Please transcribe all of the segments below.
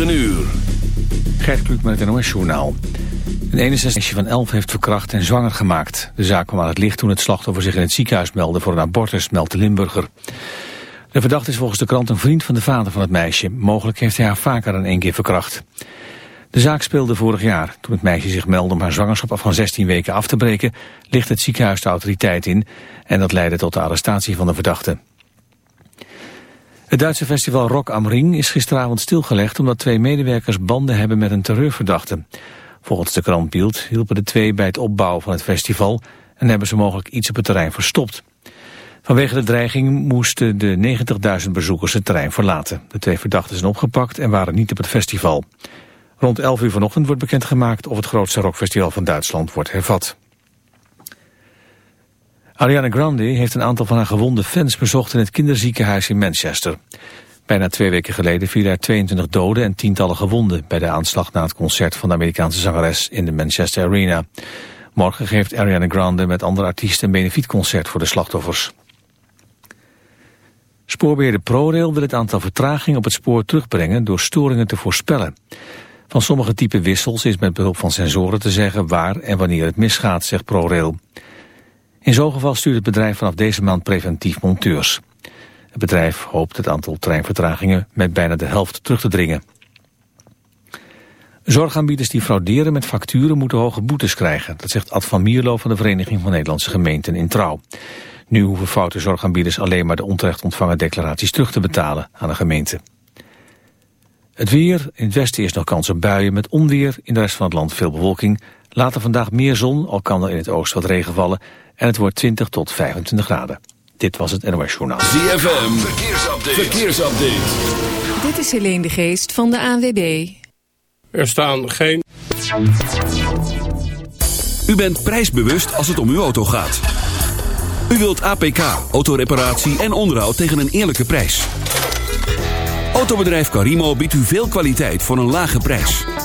Een uur. Gert Kluk met het NOS-journaal. Een 61 van 11 heeft verkracht en zwanger gemaakt. De zaak kwam aan het licht toen het slachtoffer zich in het ziekenhuis meldde voor een abortus, meldt de Limburger. De verdachte is volgens de krant een vriend van de vader van het meisje. Mogelijk heeft hij haar vaker dan één keer verkracht. De zaak speelde vorig jaar. Toen het meisje zich meldde om haar zwangerschap af van 16 weken af te breken... ligt het ziekenhuis de autoriteit in en dat leidde tot de arrestatie van de verdachte. Het Duitse festival Rock am Ring is gisteravond stilgelegd omdat twee medewerkers banden hebben met een terreurverdachte. Volgens de krant Bild hielpen de twee bij het opbouwen van het festival en hebben ze mogelijk iets op het terrein verstopt. Vanwege de dreiging moesten de 90.000 bezoekers het terrein verlaten. De twee verdachten zijn opgepakt en waren niet op het festival. Rond 11 uur vanochtend wordt bekendgemaakt of het grootste rockfestival van Duitsland wordt hervat. Ariana Grande heeft een aantal van haar gewonde fans bezocht in het kinderziekenhuis in Manchester. Bijna twee weken geleden vielen er 22 doden en tientallen gewonden bij de aanslag na het concert van de Amerikaanse zangeres in de Manchester Arena. Morgen geeft Ariana Grande met andere artiesten een benefietconcert voor de slachtoffers. Spoorbeheerder ProRail wil het aantal vertragingen op het spoor terugbrengen door storingen te voorspellen. Van sommige type wissels is met behulp van sensoren te zeggen waar en wanneer het misgaat, zegt ProRail. In zo'n geval stuurt het bedrijf vanaf deze maand preventief monteurs. Het bedrijf hoopt het aantal treinvertragingen met bijna de helft terug te dringen. Zorgaanbieders die frauderen met facturen moeten hoge boetes krijgen. Dat zegt Ad van Mierlo van de Vereniging van Nederlandse Gemeenten in Trouw. Nu hoeven foute zorgaanbieders alleen maar de onterecht ontvangen declaraties terug te betalen aan de gemeente. Het weer, in het westen is nog kans op buien met onweer, in de rest van het land veel bewolking. Later vandaag meer zon, al kan er in het oosten wat regen vallen en het wordt 20 tot 25 graden. Dit was het NOS Journaal. ZFM, verkeersupdate. verkeersupdate. Dit is Helene de Geest van de ANWB. Er staan geen... U bent prijsbewust als het om uw auto gaat. U wilt APK, autoreparatie en onderhoud tegen een eerlijke prijs. Autobedrijf Carimo biedt u veel kwaliteit voor een lage prijs.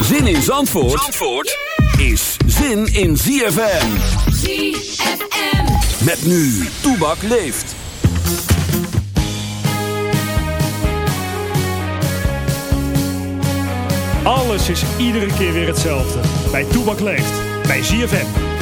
Zin in Zandvoort, Zandvoort is zin in ZFM. ZFM. Met nu, Toebak leeft. Alles is iedere keer weer hetzelfde. Bij Toebak leeft. Bij ZFM.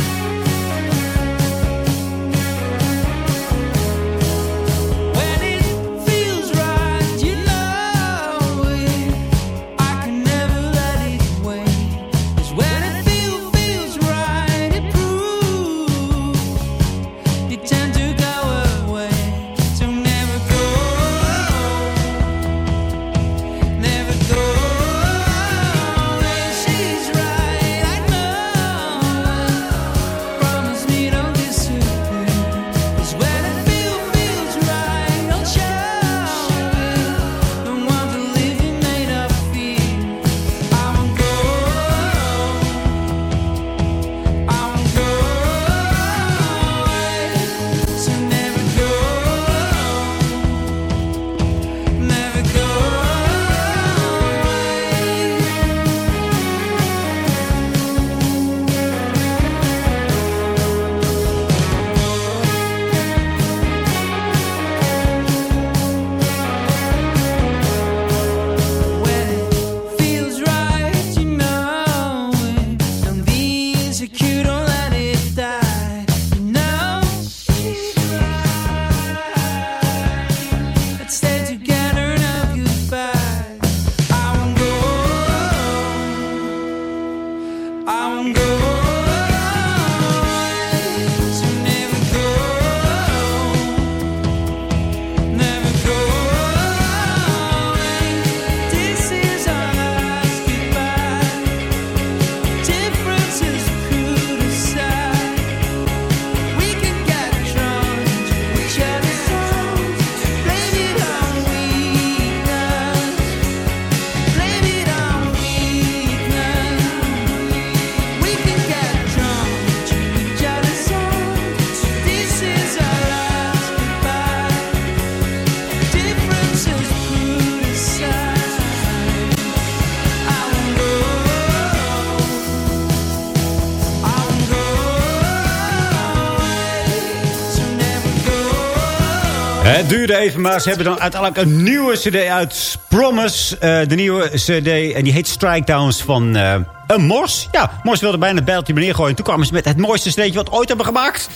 Het duurde even, maar ze hebben dan uiteindelijk een nieuwe cd uit. Promise, eh, de nieuwe cd. En die heet Strike Downs van eh, een Mors. Ja, Mors wilde bijna het bijltje beneden gooien. En toen kwamen ze met het mooiste cd'tje wat we ooit hebben gemaakt.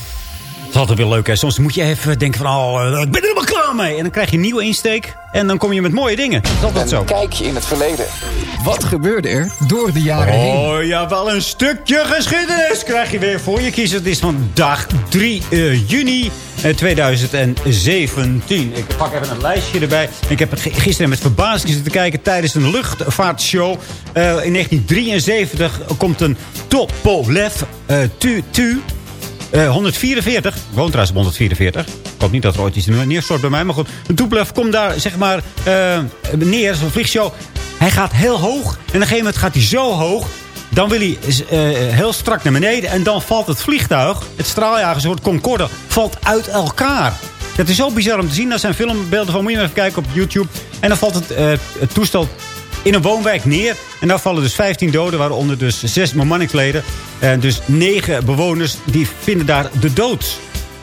Dat is altijd weer leuk, hè. Soms moet je even denken van, oh, eh, ik ben er helemaal klaar mee. En dan krijg je een nieuwe insteek. En dan kom je met mooie dingen. Dat is altijd zo. Kijkje in het verleden. Wat gebeurde er door de jaren heen? Oh ja, wel een stukje geschiedenis krijg je weer voor je kiezen. Het is vandaag 3 eh, juni 2017. Ik pak even een lijstje erbij. Ik heb gisteren met verbazing zitten kijken tijdens een luchtvaartshow. Eh, in 1973 komt een Topolev eh Tu Tu. eh, 144, ik woon trouwens op 144. Ik hoop niet dat er ooit iets neerstort bij mij. Maar goed, een Tupolev komt daar zeg maar eh, neer, zo'n vliegshow. Hij gaat heel hoog. En op een gegeven moment gaat hij zo hoog. Dan wil hij eh, heel strak naar beneden. En dan valt het vliegtuig, het straaljager, een soort Concorde, valt uit elkaar. Dat is zo bizar om te zien. Daar zijn filmbeelden van. Moet je maar even kijken op YouTube. En dan valt het, eh, het toestel in een woonwijk neer. En daar vallen dus 15 doden, waaronder dus zes bemanningsleden. En dus negen bewoners, die vinden daar de dood.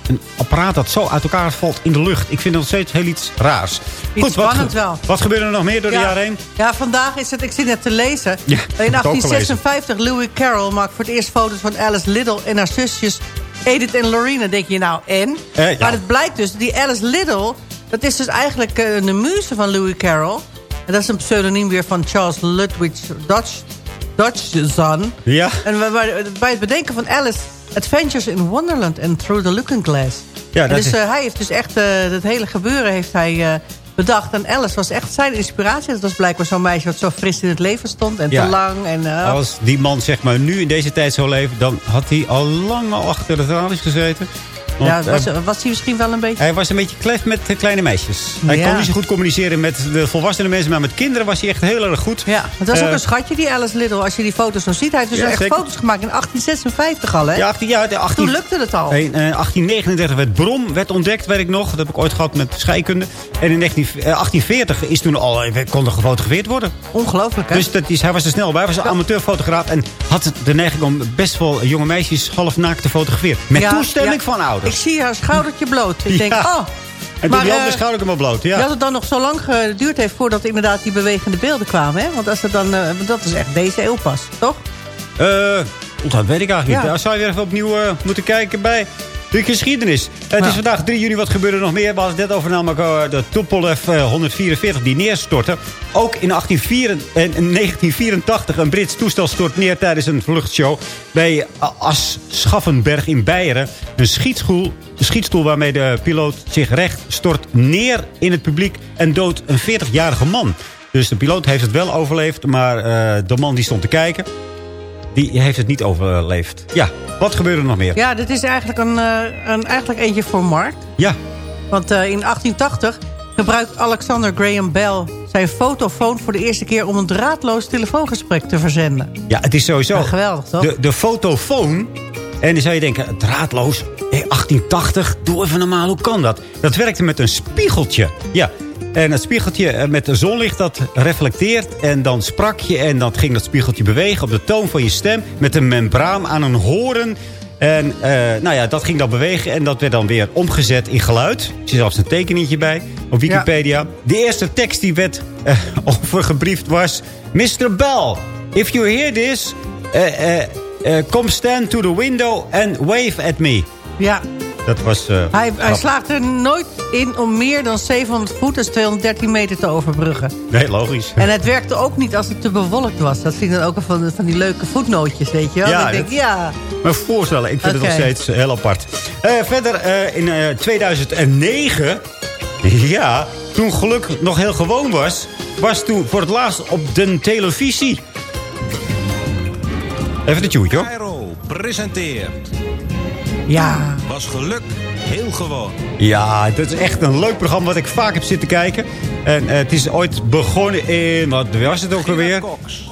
Een apparaat dat zo uit elkaar valt in de lucht. Ik vind het nog steeds heel iets raars. Iets wat, spannend wel. Wat gebeurde er nog meer door de Ja. jaren heen? Ja, vandaag is het, ik zit net te lezen. Ja, in heb ik ook 1856, Louis Carroll maakt voor het eerst foto's van Alice Liddell en haar zusjes Edith en Lorena. Dan denk je nou, en? Eh, ja. Maar het blijkt dus, die Alice Liddell, dat is dus eigenlijk eh, de muze van Louis Carroll. En dat is een pseudoniem weer van Charles Ludwig Dodge, Dodgson. Ja. En we- bij het bedenken van Alice Adventures in Wonderland and Through the Looking Glass. Ja, En dat dus is- eh, hij heeft dus echt, eh het hele gebeuren heeft hij eh, bedacht. En Alice was echt zijn inspiratie. Dat was blijkbaar zo'n meisje wat zo fris in het leven stond. En Ja. te lang. En, Als die man zeg maar nu in deze tijd zou leven... dan had hij al lang al achter de tralies gezeten. Ja, was, eh, was hij misschien wel een beetje... hij was een beetje klef met de kleine meisjes. Hij kon niet zo goed communiceren met de volwassene mensen... maar met kinderen was hij echt heel erg goed. Ja, het was ook Eh, een schatje, die Alice Liddell. Als je die foto's nog ziet. Hij heeft dus Ja, echt zeker. foto's gemaakt in 1856 al, hè? Ja, 18, ja, de 18, Toen lukte het al. In eh, 1839 werd brom werd ontdekt, weet ik nog. Dat heb ik ooit gehad met scheikunde. En in 19, eh, 1840 is toen al, kon er gefotografeerd worden. Ongelooflijk, hè? Dus dat is, hij was er snel bij. Hij was een amateurfotograaf. En had de neiging om best wel jonge meisjes half naakt te fotograferen. Met Ja, toestemming van ouders. Ik zie haar schoudertje bloot. Ik denk, oh... en toen die schouder ik hem bloot. Ja. Dat het dan nog zo lang geduurd heeft voordat inderdaad die bewegende beelden kwamen. Hè? Want als het dan, eh, dat is echt deze eeuw pas, toch? Eh, dat weet ik eigenlijk niet. Daar zou je weer even opnieuw eh, moeten kijken bij de geschiedenis. Eh, het is vandaag 3 juni. Wat gebeurde er nog meer? We hadden het net over namelijk eh, de Tupolev eh, 144 die neerstortte. Ook in 1884 en in 1984 een Brits toestel stort neer tijdens een vluchtshow bij eh, Aschaffenberg in Beieren. Een schietstoel, een schietstoel waarmee de piloot zich recht stort neer in het publiek en doodt een 40-jarige man. Dus de piloot heeft het wel overleefd, maar eh, de man die stond te kijken, die heeft het niet overleefd. Ja, wat gebeurde er nog meer? Ja, dit is eigenlijk, een, eh, een, eigenlijk eentje voor Mark. Ja, Want eh, in 1880 gebruikt Alexander Graham Bell zijn fotofoon voor de eerste keer... om een draadloos telefoongesprek te verzenden. ja het is sowieso... Ja, geweldig, toch? De, de fotofoon. En dan zou je denken, draadloos, eh, 1880, doe even normaal, hoe kan dat? Dat werkte met een spiegeltje. Ja, en het spiegeltje eh, met zonlicht, dat reflecteert. En dan sprak je en dan ging dat spiegeltje bewegen op de toon van je stem... met een membraan aan een horen... En eh, nou ja, dat ging dan bewegen en dat werd dan weer omgezet in geluid. Er zit zelfs een tekeningetje bij op Wikipedia. De eerste tekst die werd eh, overgebriefd was... Mr. Bell, if you hear this, come stand to the window and wave at me. Ja, Dat was... eh, hij, hij slaagt er nooit in om meer dan 700 voet, dus 213 meter, te overbruggen. Nee, logisch. En het werkte ook niet als het te bewolkt was. Dat zien dan ook van, van die leuke voetnootjes, weet je wel. Ja, Dan denk ik, ja, Maar voorstellen, ik vind het nog steeds heel apart. Eh, verder, eh, in eh, 2009, ja, toen geluk nog heel gewoon was... was toen voor het laatst op de televisie. Even de tjoetje, hoor. Cairo presenteert. Ja. Was geluk heel gewoon. Ja, dat is echt een leuk programma wat ik vaak heb zitten kijken. En eh, het is ooit begonnen in, wat was het ook alweer? Cox.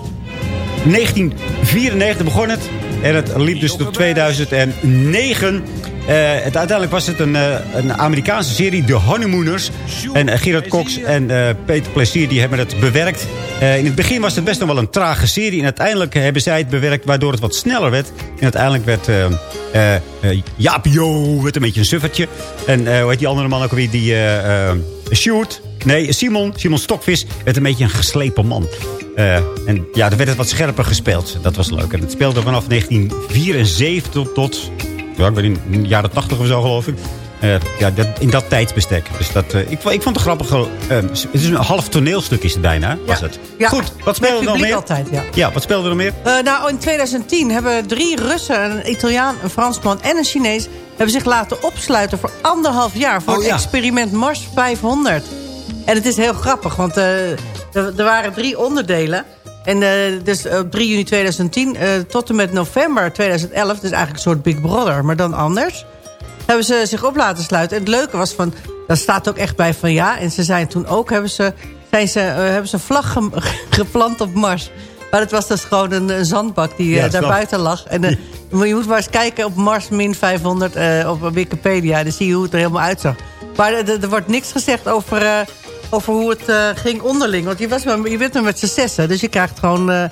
1994 begon het. En het liep dus tot 2009. Eh, uiteindelijk was het een, eh, een Amerikaanse serie, The Honeymooners. En eh, Gerard Cox en Peter Plezier die hebben het bewerkt. In het begin was het best nog wel een trage serie. En uiteindelijk hebben zij het bewerkt waardoor het wat sneller werd. En uiteindelijk werd Jaap Jo werd een beetje een suffertje. En hoe heet die andere man ook alweer? Die Sjoerd. Nee, Simon. Simon Stokvis werd een beetje een geslepen man. Eh, en ja, er werd het wat scherper gespeeld. Dat was leuk. En het speelde vanaf 1974 tot, ja, ik weet niet, in de jaren 80 of zo geloof ik. Eh, ja, dat, in dat tijdsbestek. Dus dat, eh, ik, ik vond het grappig. het is een half toneelstuk is het bijna, was het. Ja, Goed, wat speelde er nog meer? altijd, ja. Ja, wat speelde er nog meer? Nou, in 2010 hebben drie Russen, een Italiaan, een Fransman en een Chinees... hebben zich laten opsluiten voor anderhalf jaar voor Oh, het experiment Mars 500. En het is heel grappig, want eh, er, waren drie onderdelen. En eh, dus op 3 juni 2010 eh, tot en met november 2011... dus eigenlijk een soort Big Brother, maar dan anders... hebben ze zich op laten sluiten. En het leuke was van... daar staat ook echt bij van ja... en ze zijn toen ook... hebben ze, zijn ze, hebben ze vlag ge- geplant op Mars... Maar het was dus gewoon een, een zandbak die Ja, eh, daar buiten lag. En eh, je moet maar eens kijken op Mars min 500 eh, op Wikipedia. Dan zie je hoe het er helemaal uitzag. Maar er, er- er wordt niks gezegd over, eh, over hoe het ging onderling. Want je, was maar, je bent maar met z'n zessen. Dus je krijgt gewoon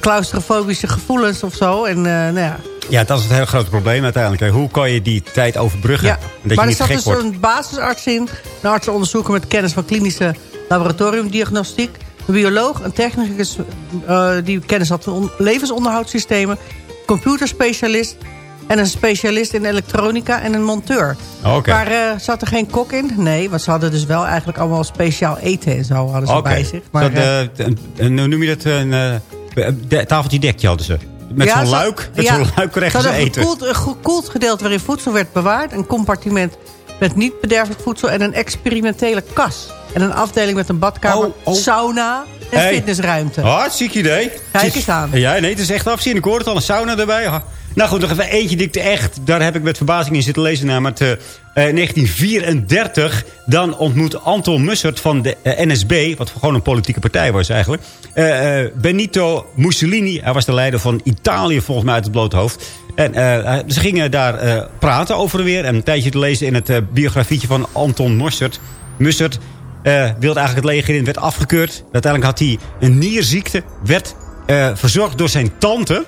claustrofobische gevoelens of zo. En nou ja, Ja, dat is het hele grote probleem uiteindelijk. Hoe kan je die tijd overbruggen? Ja, Dat maar je er niet zat gek dus wordt. een basisarts in. Een artsenonderzoeker met kennis van klinische laboratoriumdiagnostiek. Een bioloog, een technicus eh, die kennis had van on- levensonderhoudssystemen. Computerspecialist. En een specialist in elektronica en een monteur. Oké. Maar eh, zat er geen kok in? Nee, want ze hadden dus wel eigenlijk allemaal speciaal eten en zo hadden ze bij zich. Maar, Dat, eh, noem je dat? Een de- tafeltje dekje hadden ze. Met Ja, zo'n luik, met ja. zo'n luik kregen Ze eten. Een gekoeld, een gekoeld gedeelte waarin voedsel werd bewaard. Een compartiment met niet bederfelijk voedsel. En een experimentele kas. En een afdeling met een badkamer, Oh, oh. sauna en Hey. fitnessruimte. Hartstikke idee. Kijk eens aan. Ja, nee, het is echt afzien. Ik hoor het al, een sauna erbij. Nou goed, nog even eentje die ik te echt... Daar heb ik met verbazing in zitten lezen. Namelijk eh, eh, 1934. Dan ontmoet Anton Mussert van de eh, NSB... wat gewoon een politieke partij was eigenlijk... eh, eh, Benito Mussolini. Hij was de leider van Italië volgens mij uit het blote hoofd. En eh, ze gingen daar eh, praten over weer. En een tijdje te lezen in het eh, biografietje van Anton Mussert. Mussert eh, wilde eigenlijk het leger in, werd afgekeurd. Uiteindelijk had hij een nierziekte. Werd eh, verzorgd door zijn tante.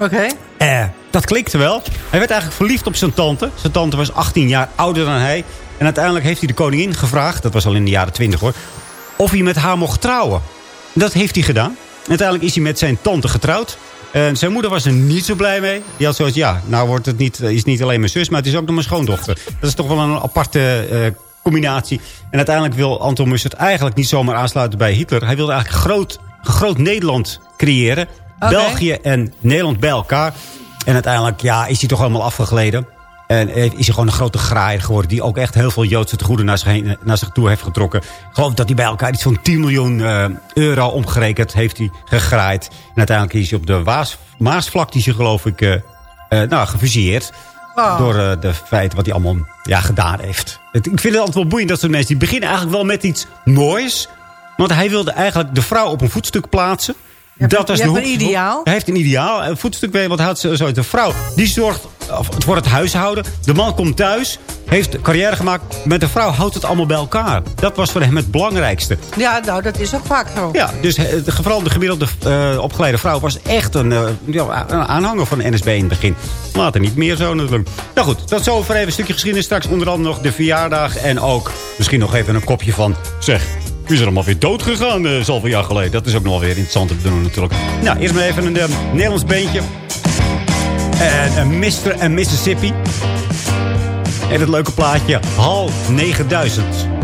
Oké. Eh, dat klikte wel. Hij werd eigenlijk verliefd op zijn tante. Zijn tante was 18 jaar ouder dan hij. En uiteindelijk heeft hij de koningin gevraagd... dat was al in de jaren 20 hoor... of hij met haar mocht trouwen. Dat heeft hij gedaan. Uiteindelijk is hij met zijn tante getrouwd. En zijn moeder was er niet zo blij mee. Die had zoiets, ja, nou wordt het niet, is niet alleen mijn zus... maar het is ook nog mijn schoondochter. Dat is toch wel een aparte eh, combinatie. En uiteindelijk wil Anton Mussert eigenlijk niet zomaar aansluiten bij Hitler. Hij wilde eigenlijk groot, groot Nederland creëren. België en Nederland bij elkaar. En uiteindelijk ja, is hij toch helemaal afgegleden. En is hij gewoon een grote graaier geworden... die ook echt heel veel Joodse tegoeden naar zich, heen, naar zich toe heeft getrokken. Ik geloof dat hij bij elkaar iets van 10 miljoen eh, euro omgerekend heeft hij gegraaid. En uiteindelijk is hij op de Waas, Maasvlakte, is hij, geloof ik, eh, nou, gefusilleerd. Oh. Door eh, de feiten wat hij allemaal ja, gedaan heeft. Het- ik vind het altijd wel boeiend dat soort mensen... die beginnen eigenlijk wel met iets moois. Want hij wilde eigenlijk de vrouw op een voetstuk plaatsen. hebt- dat hebt een ideaal. Hij heeft een ideaal. Een voetstuk bij, want hij had zo- zoiets. Een vrouw die zorgt voor het huishouden. De man komt thuis. Heeft carrière gemaakt. Met de vrouw houdt het allemaal bij elkaar. Dat was voor hem het belangrijkste. Ja, nou, dat is ook vaak zo. Ja, dus eh, de- vooral de gemiddelde eh, opgeleide vrouw was echt een, eh, ja, een aanhanger van de NSB in het begin. Later niet meer zo natuurlijk. Nou goed, tot zover even een stukje geschiedenis. Straks onder andere nog de verjaardag. En ook misschien nog even een kopje van... Zeg, wie is er allemaal weer dood gegaan uh, zoveel jaar geleden? Dat is ook nog wel weer interessant te doen natuurlijk. Nou, eerst maar even een Nederlands beentje. En Mr. en Mississippi. En het leuke plaatje Hal 9000.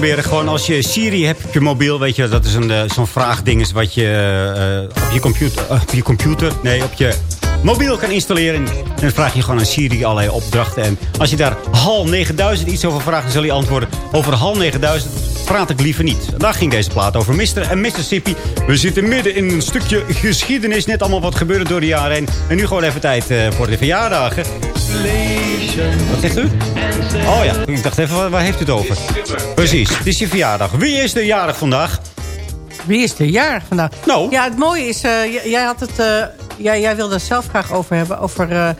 Proberen. Gewoon als je Siri hebt op je mobiel, weet je, dat is eh, zo'n vraagding is wat je eh, op je computer, eh, op je computer, nee, op je mobiel kan installeren. En dan vraag je gewoon aan Siri allerlei opdrachten. En als je daar HAL 9000 iets over vraagt, dan zal hij antwoorden. Over HAL 9000 praat ik liever niet. Daar ging deze plaat over. Mr. en Mississippi. We zitten midden in een stukje geschiedenis. Net allemaal wat gebeurde door de jaren heen. En nu gewoon even tijd eh, voor de verjaardagen. Wat zegt u? Oh ja, ik dacht even, waar, heeft u het over? Precies, het is je verjaardag. Wie is er jarig vandaag? Wie is er jarig vandaag? Nou. Ja, het mooie is, eh, jij, had het, eh, jij, jij wilde het zelf graag over hebben. Over,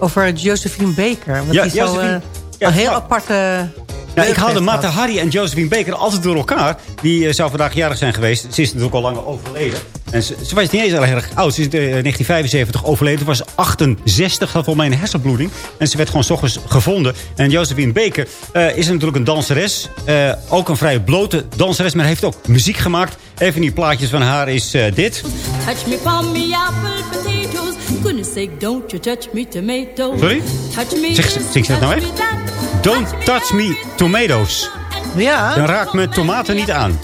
over Josephine Baker. Want Ja, die zo, Josephine- ja, een heel aparte... Ja, ik haalde Mata. Hari en Josephine Baker altijd door elkaar. Die eh, zou vandaag jarig zijn geweest. Ze is natuurlijk al lang overleden. En ze, ze was niet eens heel erg oud. Ze is in eh, 1975 overleden. Toen was ze 68, had volgens mij een hersenbloeding. En ze werd gewoon 's ochtends gevonden. En Josephine Baker eh, is natuurlijk een danseres. Eh, ook een vrij blote danseres, maar heeft ook muziek gemaakt. Even van die plaatjes van haar is eh, dit. Touch me palm me apple potatoes. Goodness sake, don't you touch me tomatoes. Sorry? Touch me Zeg, ze dat nou echt? Don't touch me tomatoes. Ja. Dan raakt me tomaten niet aan.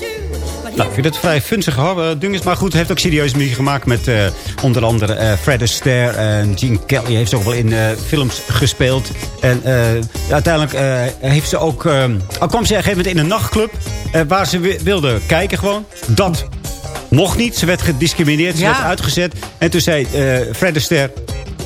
Nou, ik vind het vrij funzig hoor, eh. Maar goed, heeft ook serieus muziek gemaakt met eh, onder andere eh, Fred Astaire en Gene Kelly. Heeft ze ook wel in films gespeeld. En uiteindelijk heeft ze ook... al kwam ze op een gegeven moment in een nachtclub waar ze wi- wilde kijken gewoon. Dat mocht niet. Ze werd gediscrimineerd, ze Ja. werd uitgezet. En toen zei Fred Astaire...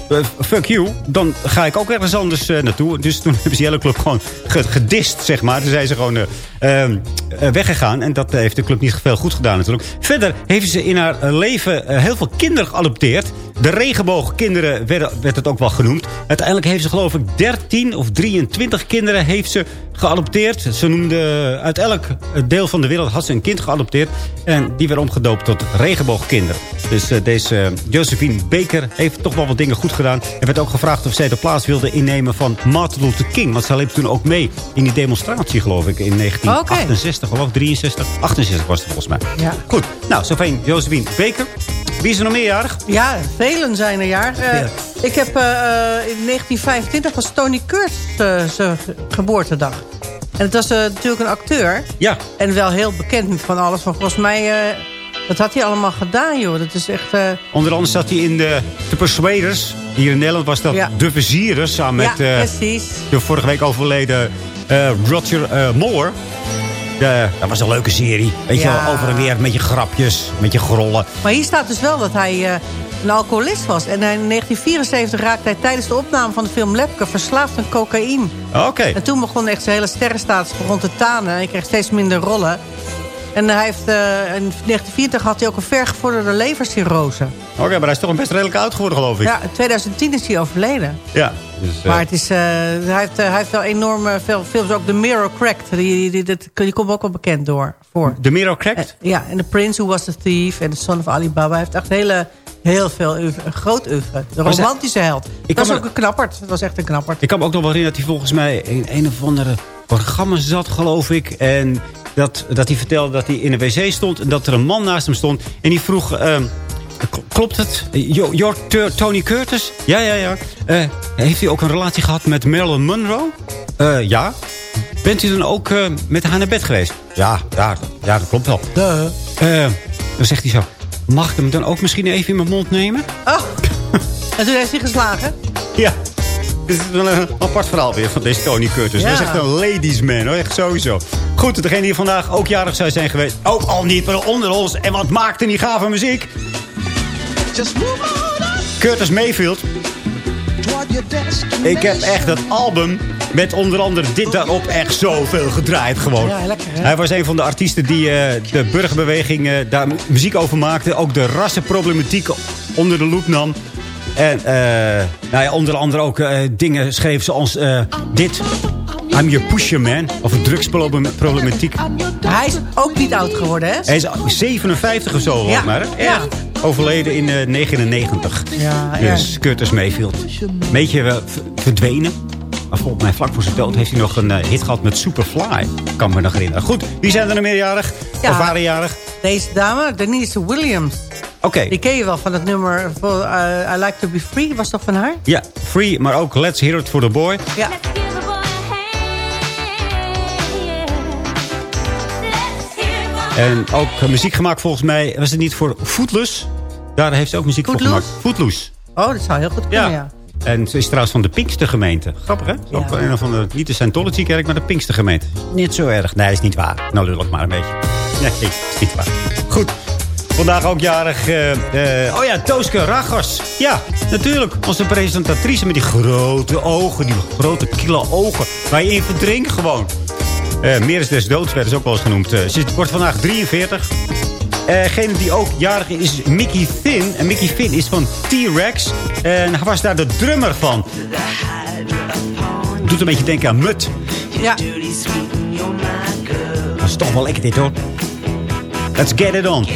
eh, fuck you, dan ga ik ook ergens anders eh, naartoe. Dus toen hebben ze hele club gewoon ge- gedist, zeg maar. Toen zijn ze gewoon eh, eh, weggegaan. En dat heeft de club niet veel goed gedaan natuurlijk. Verder heeft ze in haar eh, leven eh, heel veel kinderen geadopteerd. De regenboogkinderen werd het ook wel genoemd. Uiteindelijk heeft ze geloof ik 13 of 23 kinderen heeft ze geadopteerd. Ze noemde uit elk deel van de wereld had ze een kind geadopteerd. En die werd omgedoopt tot regenboogkinderen. Dus deze Josephine Baker heeft toch wel wat dingen goed gedaan. Er werd ook gevraagd of zij de plaats wilde innemen van Martin Luther King. Want zij liep toen ook mee in die demonstratie geloof ik in 1968 geloof ik, 63. 68 was het volgens mij. Ja. Goed, nou zover Josephine Baker. Wie is er nog meerjarig? Ja, velen zijn er jaar. Eh. Ik heb eh, eh, in 1925 was Tony Curtis zijn ge- geboortedag. En het was natuurlijk een acteur. Ja. En wel heel bekend van alles. Maar volgens mij, wat had hij allemaal gedaan, joh? Dat is echt... Onder andere zat hij in de, de Persuaders. Hier in Nederland was dat Ja. De Vizieren. Samen ja, met precies. de vorige week overleden Roger Moore. De, dat was een leuke serie. Weet je wel, over en weer met je grapjes, met je grollen. Maar hier staat dus wel dat hij eh, een alcoholist was. En in 1974 raakte hij tijdens de opname van de film Lepke verslaafd aan cocaïne. Oké. En toen begon echt zijn hele sterrenstatus begon te tanen. Hij kreeg steeds minder rollen. En hij heeft, eh, in 1940 had hij ook een vergevorderde levercirrose. Oké, maar hij is toch een best redelijk oud geworden, geloof ik. Ja, in 2010 is hij overleden. Ja. Dus, eh, Maar het is, eh, hij, heeft, hij heeft wel enorm veel films. Ook The Mirror Cracked. Die, die, dat- die komt ook wel bekend door. Voor. de Miro Cracked? Ja, en The Prince Who Was the Thief. En The Son of Alibaba. Hij heeft echt hele, heel veel een groot oeuvre. De romantische held. Ik dat was me- ook een knappert. Dat was echt een knappert. Ik kan me ook nog wel herinneren dat hij volgens mij in een of andere programma zat, geloof ik. En dat, dat hij vertelde dat hij in een wc stond en dat er een man naast hem stond. En die vroeg, ehm, klopt het? Jo- Your T- Tony Curtis? Ja, ja, ja. Eh, heeft u ook een relatie gehad met Marilyn Monroe? Eh, ja. Bent u dan ook eh, met haar naar bed geweest? Ja, ja, ja dat klopt wel. Dan zegt hij zo, mag ik hem dan ook misschien even in mijn mond nemen? Oh. En toen heeft hij geslagen. Ja. Dit is wel een apart verhaal weer van deze Tony Curtis. Ja. Dat is echt een ladies man, hoor. Echt sowieso. Goed, degene die vandaag ook jarig zou zijn geweest. Ook al niet, maar onder ons. En wat maakte die gave muziek? Curtis Mayfield. Ik heb echt dat album met onder andere dit daarop echt zoveel gedraaid gewoon. Ja, lekker? Hij was een van de artiesten die eh, de burgerbeweging eh, daar mu- muziek over maakte. Ook de rassenproblematiek onder de loep nam. En eh, nou ja, onder andere ook eh, dingen schreef zoals eh, dit. I'm your pusher man. Over drugsproblematiek. Hij is ook niet oud geworden, hè? Hij is 57 of zo, Ja, maar. hè? ja. Overleden in eh 99. Ja, ja. Dus Curtis Mayfield. Een beetje verdwenen. Maar volgens mij vlak voor zijn dood heeft hij nog een hit gehad met Superfly. Kan me nog herinneren. Goed, wie zijn er nog meerjarig? Ja. Of waren jarig? Deze dame, Denise Williams. Oké. Die ken je wel van het nummer voor, eh, I Like To Be Free. Was toch van haar? Ja, Free, maar ook Let's Hear It For The Boy. Ja. En ook eh, muziek gemaakt volgens mij, was het niet voor Footloose? Daar heeft ze ook muziek Footloose? voor gemaakt. Footloose. Oh, dat zou heel goed kunnen, Ja. ja. En ze is trouwens van de Pinkstergemeente. Grappig, hè? Is Ook een van de, niet de Scientology-kerk, maar de Pinkstergemeente. Niet zo erg. Nee, is niet waar. Nou, lul ik maar een beetje. Nee, is niet waar. Goed. Vandaag ook jarig... eh, eh, oh ja, Tooske Ragers. Ja, natuurlijk. Onze presentatrice met die grote ogen. Die grote, kille ogen. Waar je in verdrinkt gewoon. Meer is des doods, werden ze ook wel eens genoemd. Ze wordt vandaag 43. Eh, Degene die ook jarig is, is Mickey Finn. En Mickey Finn is van T-Rex. En hij was daar de drummer van. Doet een beetje denken aan Mut. Ja. Dat is toch wel lekker dit hoor. Let's get it on.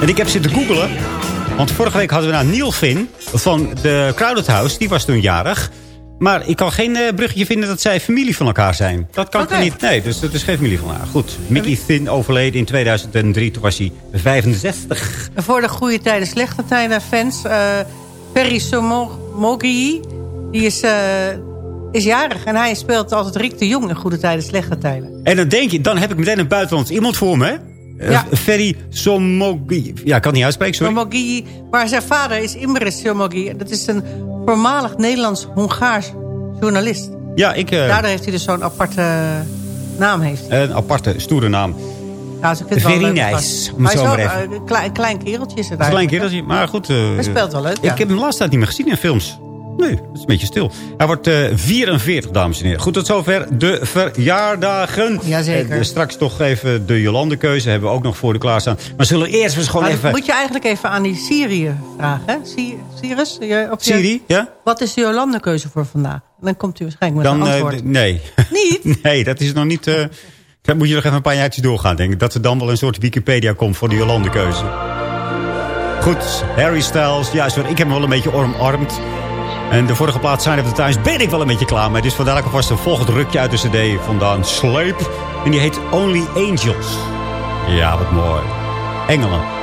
En ik heb zitten googelen. Want vorige week hadden we nou Neil Finn van de Crowded House. Die was toen jarig. Maar ik kan geen eh, bruggetje vinden dat zij familie van elkaar zijn. Dat kan ik niet. Nee, dus dat is geen familie van haar. Goed. Mickey Finn overleden in 2003. Toen was hij 65. En voor de goede tijden, slechte tijden fans. eh Perry Somogi, die is, eh, is jarig. En hij speelt altijd Rick de Jong in goede tijden, slechte tijden. En dan denk je, dan heb ik meteen een buitenlands iemand voor me. Eh, Ja. Ferry Somogi. Ja, ik kan het niet uitspreken, sorry. Somogi, maar zijn vader is Imre Somogi. Dat is een voormalig Nederlands-Hongaars journalist. Ja, ik... eh, Daardoor heeft hij dus zo'n aparte naam. Heeft. een aparte, stoere naam. Ja, dus ik vind het wel Very leuk. nice, om is zo wel maar even- eh, een klein, klein kereltje is het een klein kereltje, maar goed. eh, Hij speelt wel leuk, ja. Ik heb hem de laatste tijd niet meer gezien in films. Nee, dat is een beetje stil. Hij wordt eh 44, dames en heren. Goed, tot zover de verjaardagen. Jazeker. En, eh, straks toch even de Jolande-keuze hebben we ook nog voor de klaarstaan. Maar zullen we eerst eens gewoon Maar even... Moet je eigenlijk even aan die Syrië vragen, hè? Cyrus? Je- Of Siri, ja? Wat is de Jolande-keuze voor vandaag? Dan komt u waarschijnlijk met Dan, een eh, antwoord. nee. Niet? nee, dat is nog niet... eh dan moet je nog even een paar jaartjes doorgaan, denk ik. Dat er dan wel een soort Wikipedia komt voor de Jolande-keuze. Goed, Harry Styles. Ja, sorry, ik heb hem wel een beetje omarmd. En de vorige plaats Sign of the Times ben ik wel een beetje klaar mee. Dus vandaar dat alvast een volgend rukje uit de cd vandaan sleep. En die heet Only Angels. Ja, wat mooi. Engelen.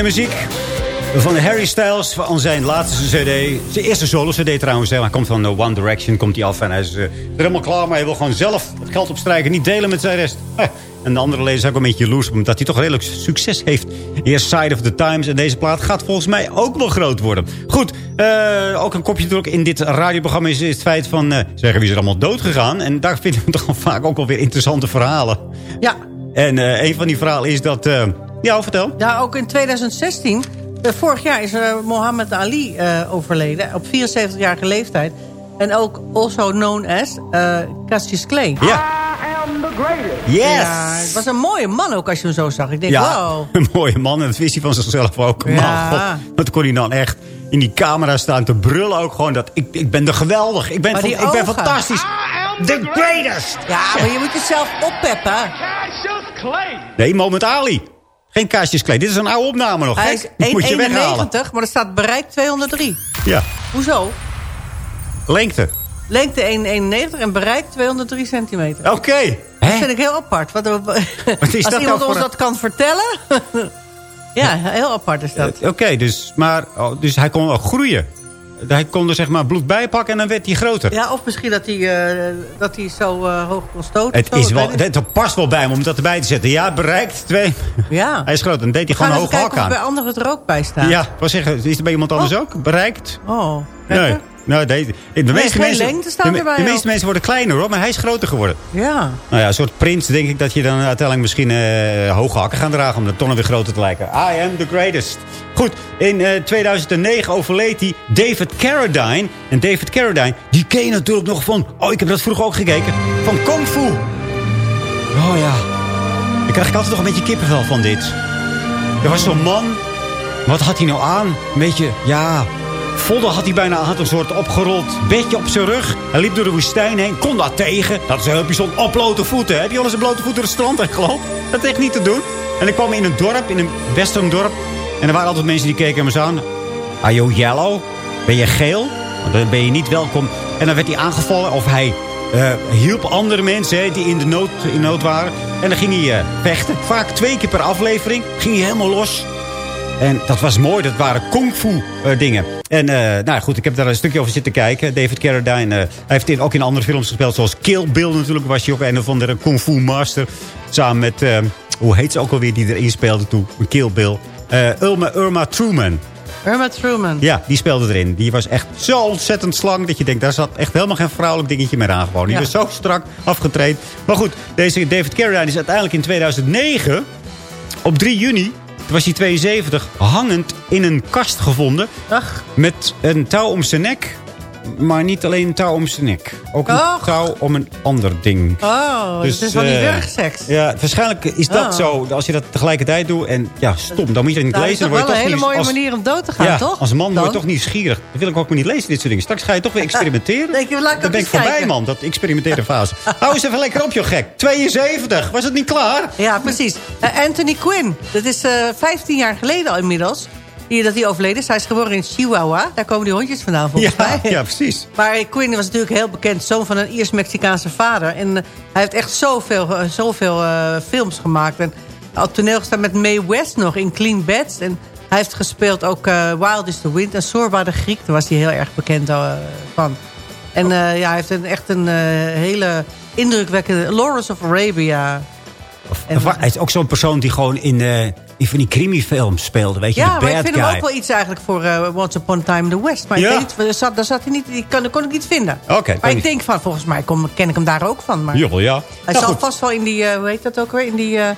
Fijne muziek. Van Harry Styles van zijn laatste cd. Zijn eerste solo-cd trouwens. Hij komt van eh, One Direction, komt hij af. En hij is eh, er helemaal klaar, maar hij wil gewoon zelf het geld opstrijken. Niet delen met zijn rest. En de andere lezers ook een beetje jaloers. Omdat hij toch redelijk succes heeft. Eerst Side of the Times. En deze plaat gaat volgens mij ook wel groot worden. Goed, eh, ook een kopje druk in dit radioprogramma is, is het feit van... eh, zeggen wie is er allemaal dood gegaan. En daar vinden we toch vaak ook wel weer interessante verhalen. Ja. En een van die verhalen is dat... ja, vertel. Ja, ook in 2016. eh, vorig jaar is eh, Mohammed Ali eh, overleden. Op 74-jarige leeftijd. En ook also known as eh, Cassius Clay. Ja. Yes! Ja, het was een mooie man ook als je hem zo zag. Ik denk, Ja, wow. een mooie man. En dat wist hij van zichzelf ook. Ja. Maar god, wat kon hij dan echt in die camera staan te brullen ook gewoon. Dat, ik, ik ben de geweldig. Ik ben, van- ik ben fantastisch. The greatest. Ja, maar je moet jezelf oppeppen. Nee, Moment Ali. Geen kaasjes kleed. Dit is een oude opname nog. Hij is Die moet je weghalen. 1,91, maar er staat bereik 203. Ja, Hoezo? lengte. Lengte 1,91 en bereik 203 centimeter. Oké. Dat vind ik heel apart. Wat, is als dat iemand nou voor ons een- dat kan vertellen... ja, heel apart is dat. Eh, Oké, dus, maar, oh, dus hij kon ook groeien. Hij kon er zeg maar bloed bij pakken en dan werd hij groter. Ja, of misschien dat hij, eh, dat hij zo eh, hoog kon stoten. Het, is wel, het past wel bij hem om dat erbij te zetten. Ja, bereikt twee. Ja. Hij is groot. Dan deed hij gewoon een hoge hak aan. bij anderen er ook bij staat. Ja, wou zeggen, is er bij iemand anders ook bereikt? Oh, Nee. Nou, deze, de meeste geen mensen, lengte de, me- erbij de meeste mensen worden kleiner hoor, maar hij is groter geworden. Ja. Nou ja, een soort prins denk ik dat je dan uiteindelijk misschien eh, hoge hakken gaat dragen... om toch nog weer groter te lijken. I am the greatest. Goed, in eh, 2009 overleed hij David Carradine. En David Carradine, die ken je natuurlijk nog van... Oh, ik heb dat vroeger ook gekeken. Van Kung Fu. Oh ja. Ik krijg altijd nog een beetje kippenvel van dit. Er was zo'n man. Wat had hij nou aan? Een beetje, ja... Vodden had hij bijna. Had een soort opgerold bedje op zijn rug. Hij liep door de woestijn heen. Kon dat tegen. Dat is heel bijzonder. Op blote voeten. Heb je al eens een blote voeten door het strand gelopen? Dat echt niet te doen. En ik kwam in een dorp. In een western dorp. En er waren altijd mensen die keken hem aan. Are you yellow? Ben je geel? Dan ben je niet welkom. En dan werd hij aangevallen. Of hij eh, hielp andere mensen die in, de nood, in nood waren. En dan ging hij eh, vechten. Vaak twee keer per aflevering. Ging hij helemaal los. En dat was mooi. Dat waren kung fu eh, dingen. En eh, nou goed, ik heb daar een stukje over zitten kijken. David Carradine. eh, hij heeft in, ook in andere films gespeeld. Zoals Kill Bill natuurlijk. Was hij ook een of andere kung fu master. Samen met, hoe heet ze ook alweer die erin speelde toen? Kill Bill. Irma, Irma Truman. Irma Truman. Ja, die speelde erin. Die was echt zo ontzettend slank dat je denkt... daar zat echt helemaal geen vrouwelijk dingetje meer aan gewoon. Die Ja. was zo strak afgetraind. Maar goed, deze David Carradine is uiteindelijk in 2009... op 3 juni, toen was hij 72... hangend in een kast gevonden... Ach. met een touw om zijn nek... Maar niet alleen een touw om zijn nek. Ook een touw om een ander ding. Oh, Dus, het is van die eh, werkseks. Ja, waarschijnlijk is dat Oh. zo. Als je dat tegelijkertijd doet en ja, stom, dan moet je het niet Nou, dat lezen. is Dan je wel een hele mooie als- manier om dood te gaan, ja, toch? als man word je Dan? toch nieuwsgierig. Dat wil ik ook maar niet lezen, dit soort dingen. Straks ga je toch weer experimenteren. Denk je, laat ik Dan ben voorbij, kijken. man. Dat experimenteren fase. Hou eens even lekker op, joh, gek. 72. Was het niet klaar? Ja, precies. Eh, Anthony Quinn. Dat is eh 15 jaar geleden al inmiddels. Die, dat hij overleden is. Hij is geboren in Chihuahua. Daar komen die hondjes vandaan volgens Ja, mij. ja, precies. Maar Quinn was natuurlijk heel bekend. Zoon van een Iers-Mexicaanse vader. En eh, hij heeft echt zoveel, eh, zoveel eh, films gemaakt. En op toneel gestaan met Mae West nog in Clean Beds. En hij heeft gespeeld ook Wild is the Wind. En Zorba de Griek. Daar was hij heel erg bekend van. En ja, hij heeft een, echt een hele indrukwekkende... Lawrence of Arabia... Of- Hij is ook zo'n persoon die gewoon in, in van die crimifilms speelde. Weet je, Ja, de maar bad ik vind guy. hem ook wel iets eigenlijk voor eh, Once Upon a Time in the West. Maar Ja. ik weet niet, daar zat, daar zat hij niet, die kan, kon ik niet vinden. Oké, maar ik niet. denk van, volgens mij kom, ken ik hem daar ook van. Maar Jawel, ja. hij Nou, zal goed. vast wel in die, eh, hoe heet dat ook weer, in die eh,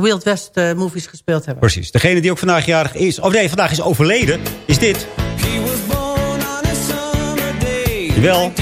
Wild West eh, movies gespeeld hebben. Precies. Degene die ook vandaag jarig is... Of nee, vandaag is overleden, is dit. Jawel.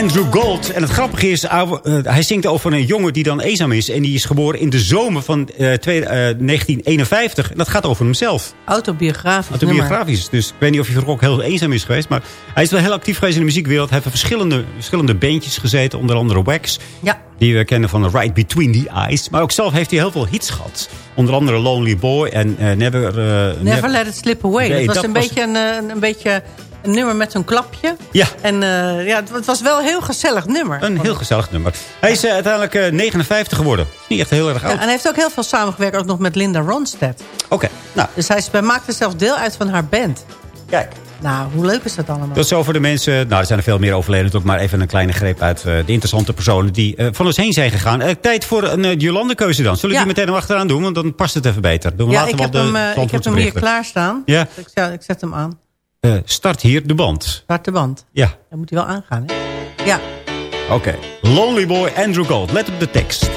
Andrew Gold. En het grappige is, eh, hij zingt over een jongen die dan eenzaam is. En die is geboren in de zomer van eh, twee- eh, 1951. En dat gaat over hemzelf. Autobiografisch. Autobiografisch. Dus ik weet niet of hij vroeger ook heel eenzaam is geweest. Maar hij is wel heel actief geweest in de muziekwereld. Hij heeft verschillende, verschillende bandjes gezeten. Onder andere Wax. Ja. Die we kennen van Right Between the Eyes. Maar ook zelf heeft hij heel veel hits gehad. Onder andere Lonely Boy en eh, Never... eh, Never Let It Slip Away. Nee, dat was dat een was- beetje eh, een, een beetje Een nummer met zo'n klapje. Ja. En eh, ja, het, was wel een heel gezellig nummer. Een heel gezellig nummer. Hij is eh, uiteindelijk eh, 59 geworden. Is niet echt heel erg Ja, oud. en hij heeft ook heel veel samengewerkt, ook nog met Linda Ronstadt. Oké, nou, Dus hij, is- hij maakte zelfs deel uit van haar band. kijk. Nou, hoe leuk is dat allemaal? Dat is zo voor de mensen. Nou, er zijn er veel meer overleden. Maar even een kleine greep uit de interessante personen die van ons heen zijn gegaan. Tijd voor een uh, Jolande-keuze dan. Zullen we Ja. die meteen nog achteraan doen? Want dan past het even beter. Doen we ja, later ik heb, de hem, ik heb hem hier klaarstaan. Ja. Ik, ja, ik zet hem aan. Eh, start hier de band. Start de band. Ja, Dan moet hij wel aangaan, hè? Ja. oké. Lonely Boy, Andrew Gold. Let op de tekst.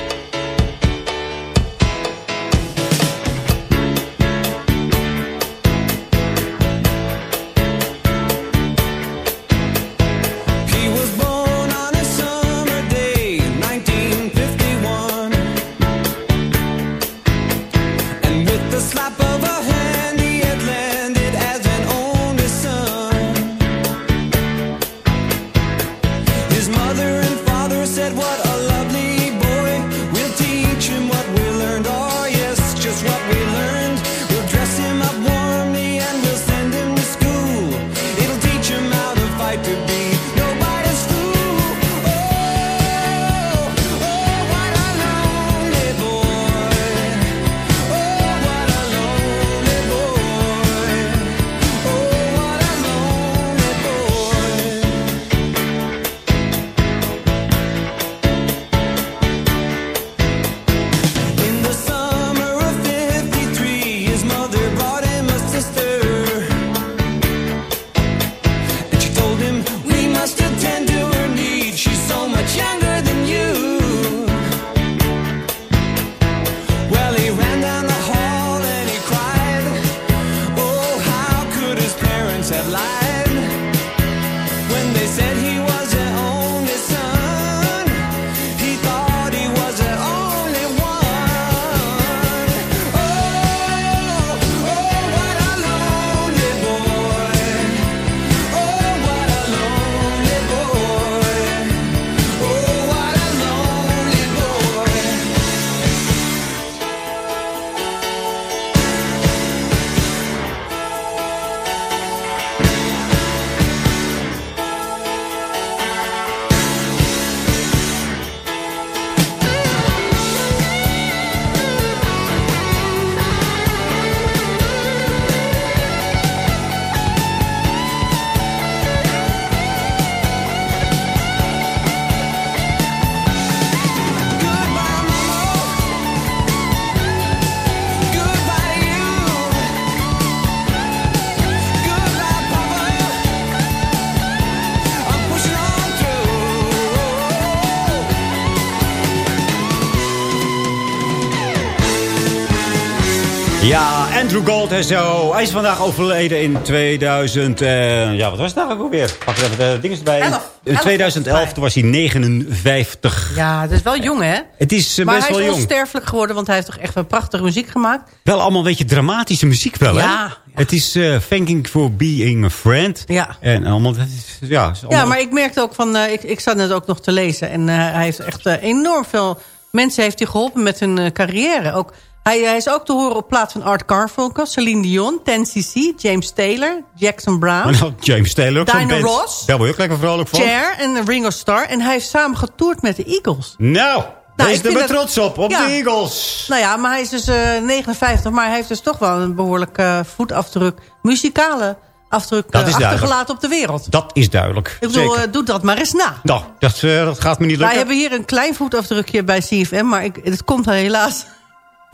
Andrew Gold en zo. Hij is vandaag overleden in 2000. eh, ja, wat was het nou ook alweer? Pak er even de dingen erbij. In Elf 2011 toen was hij 59. Ja, dat is wel jong, hè? Het is eh, maar best hij wel is jong. onsterfelijk geworden, want hij heeft toch echt wel prachtige muziek gemaakt. Wel allemaal een beetje dramatische muziek wel, hè? Ja. Het is eh Thanking for Being a Friend. Ja. En allemaal... dat is- ja, is Ja, maar ik merkte ook van, ik, ik zat net ook nog te lezen. En hij heeft echt enorm veel mensen heeft hij geholpen met hun carrière. Ook, hij, hij is ook te horen op plaats van Art Garfunkel, Celine Dion, 10cc, James Taylor, Jackson Brown, Maar nou, James Taylor ook Diana. Ross. Daar word je ook lekker vrolijk van. Cher en Ringo Starr. En hij heeft samen getoerd met de Eagles. Nou, Nou, wees ik er maar dat- trots op. Op Ja. de Eagles. Nou ja, maar hij is dus eh, 59, maar hij heeft dus toch wel een behoorlijke eh, voetafdruk, muzikale afdruk Dat eh, is duidelijk. achtergelaten op de wereld. Dat is duidelijk. Ik bedoel, eh, doe dat maar eens na. nou, dat, eh, dat gaat me niet Wij lukken. hebben hier een klein voetafdrukje bij CFM, maar ik, het komt helaas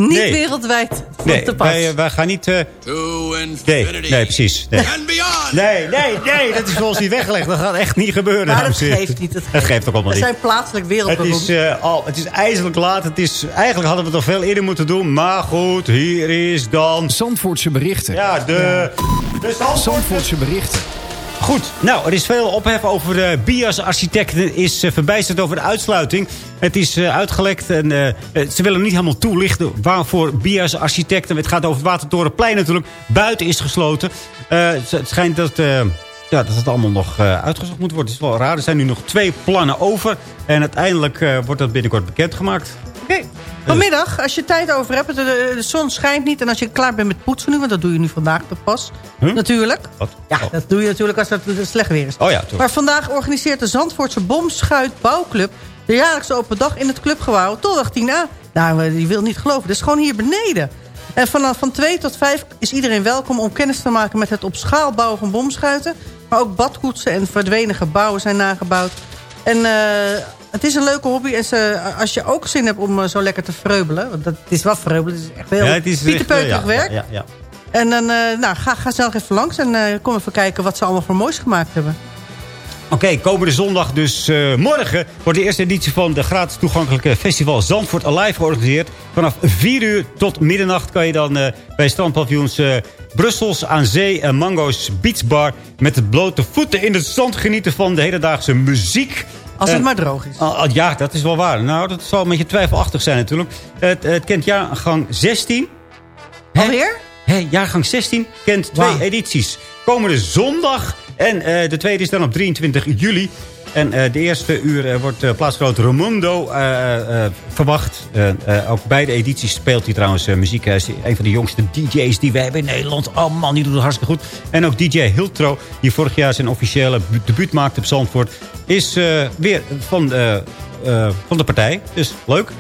niet Nee. wereldwijd Nee, te pas. wij, eh, wij gaan niet... eh, nee, nee, precies. Nee. Nee, nee, nee, dat is voor ons niet weggelegd. Dat gaat echt niet gebeuren. Maar dat geeft niet. Dat Dat geeft, geeft ook allemaal We niet. zijn plaatselijk Het wereldberoemd. is, eh, al, het is ijzerlijk laat. Het is, eigenlijk hadden we het nog veel eerder moeten doen. Maar goed, hier is dan... Zandvoortse berichten. Ja, de... de Zandvoort- Zandvoortse berichten. Goed, nou, er is veel ophef over de Bias Architecten is eh, verbijsterd over de uitsluiting. Het is eh, uitgelekt en eh, eh, ze willen niet helemaal toelichten waarvoor Bias Architecten, het gaat over het Watertorenplein natuurlijk, buiten is gesloten. Eh, het schijnt dat, eh, ja, dat het allemaal nog eh, uitgezocht moet worden. Het is wel raar, er zijn nu nog twee plannen over en uiteindelijk eh, wordt dat binnenkort bekendgemaakt. Oké. Vanmiddag, als je tijd over hebt, de, de zon schijnt niet... en als je klaar bent met poetsen nu, want dat doe je nu vandaag toch pas. Huh? Natuurlijk. Wat? Ja, dat doe je natuurlijk als het slecht weer is. Oh ja, toch. Maar vandaag organiseert de Zandvoortse Bomschuit Bouwclub... de jaarlijkse open dag in het clubgebouw tot 18a. Nou, je wil niet geloven, dat is gewoon hier beneden. En vanaf van 2 tot 5 is iedereen welkom om kennis te maken... met het op schaal bouwen van bomschuiten. Maar ook badkoetsen en verdwenen gebouwen zijn nagebouwd. En eh, het is een leuke hobby. En ze, als je ook zin hebt om eh, zo lekker te vreubelen... want dat, het is wel vreubelen, het is echt heel Ja, het is echt, pieterpeuterig ja, werk... Ja, ja. En dan eh, nou, ga, ga zelf even langs en eh, kom even kijken wat ze allemaal voor moois gemaakt hebben. Oké, komende zondag, dus morgen, wordt de eerste editie van de gratis toegankelijke festival Zandvoort Alive georganiseerd. Vanaf 4 uur tot middernacht kan je dan bij strandpaviljoens Brussels aan Zee en Mango's Beach Bar met het blote voeten in het zand genieten van de hedendaagse muziek. Als het En- maar droog is. Ah, ah, ja, dat is wel waar. Nou, dat zal een beetje twijfelachtig zijn natuurlijk. Het, het kent jaargang 16. Alweer? Hé, jaargang 16 kent twee edities. Komende zondag en eh, de tweede is dan op 23 juli. En eh, de eerste uur eh, wordt uh, plaatsgenoot Ramundo eh, verwacht. Ook beide edities speelt hij trouwens muziek. Hij is een van de jongste DJ's die we hebben in Nederland. Oh man, die doet het hartstikke goed. En ook DJ Hiltro, die vorig jaar zijn officiële bu- debuut maakte op Zandvoort... is weer van, van de partij. Dus leuk.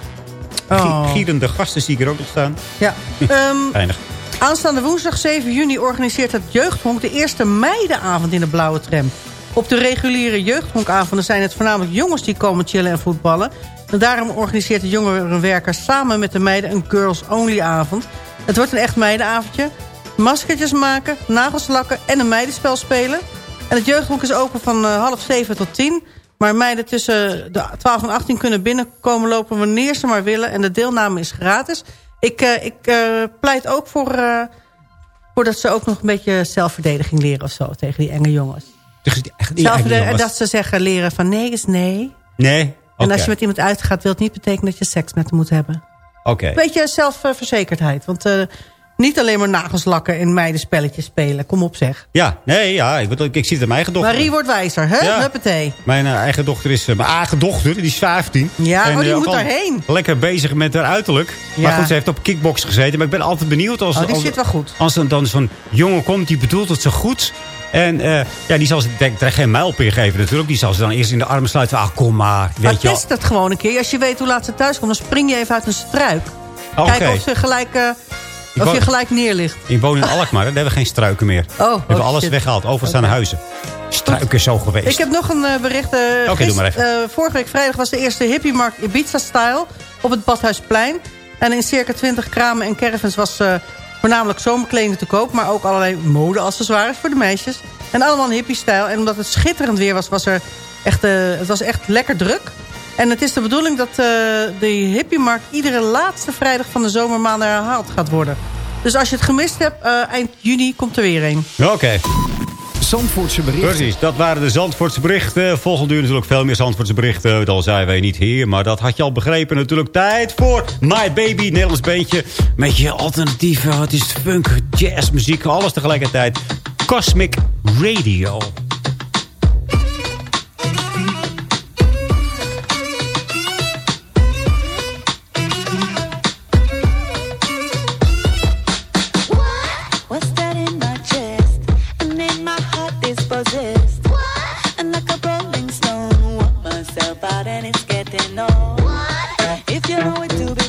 Oh. Gierende gasten zie ik er ook nog staan. Ja. Weinig. Aanstaande woensdag 7 juni organiseert het Jeugdhonk de eerste meidenavond in de blauwe tram. Op de reguliere jeugdhonkavonden zijn het voornamelijk jongens die komen chillen en voetballen. En daarom organiseert de jongerenwerker samen met de meiden een girls-only avond. Het wordt een echt meidenavondje. Maskertjes maken, nagels lakken en een meidenspel spelen. En het jeugdhonk is open van eh, half zeven tot tien. Maar meiden tussen de 12 en 18 kunnen binnenkomen lopen wanneer ze maar willen. En de deelname is gratis. Ik, eh, ik eh, pleit ook voor, eh, voor dat ze ook nog een beetje zelfverdediging leren of zo tegen die enge jongens. Die- die en dat ze zeggen leren van nee is nee. Nee? En als je met iemand uitgaat wil het niet betekenen dat je seks met hem moet hebben. Oké. Een beetje zelfverzekerdheid. Want niet alleen maar nagels lakken en meidenspelletjes spelen. Kom op zeg. Ja, nee, ja. Ik, bedoel, ik, ik zie het aan mijn eigen dochter. Marie wordt wijzer, hè? Ja. Huppatee. Mijn eh, eigen dochter is... eh, mijn eigen dochter, die is 15. Ja, oh, die eh, moet daarheen. Lekker bezig met haar uiterlijk. Maar goed, ze heeft op kickbox gezeten. Maar ik ben altijd benieuwd als... Oh, die als, zit wel goed. Als er dan zo'n jongen komt, die bedoelt het zo goed. En ja, die zal ze denk, ik, geen mijlpeer geven natuurlijk. Die zal ze dan eerst in de armen sluiten. Ach, kom maar. Weet Maar je test het gewoon een keer. Als je weet hoe laat ze thuis komt, dan spring je even uit een struik. Oké. Kijk of, ze gelijk, of je gelijk neerligt. Ik woon in Alkmaar, daar hebben we geen struiken meer. Oh, we hebben oh, alles shit. weggehaald. Overal staan huizen. Struiken zo geweest. Ik heb nog een eh, bericht. eh, Oké, doe maar even. eh, vorige week vrijdag was de eerste hippiemarkt Ibiza-style op het Badhuisplein. En in circa 20 kramen en caravans was voornamelijk zomerkleding te koop... maar ook allerlei mode-accessoires voor de meisjes. En allemaal hippie-stijl. En omdat het schitterend weer was, was er echt, het was echt lekker druk. En het is de bedoeling dat eh, de hippiemarkt iedere laatste vrijdag van de zomermaanden herhaald gaat worden. Dus als je het gemist hebt, eh, eind juni komt er weer een. Oké. Zandvoortse berichten. Precies, dat waren de Zandvoortse berichten. Volgende uur natuurlijk veel meer Zandvoortse berichten. Dan zijn wij niet hier, maar dat had je al begrepen. Natuurlijk tijd voor My Baby, Nederlands beentje. Met je alternatieve, het is funk, jazz, muziek, alles tegelijkertijd. Cosmic Radio.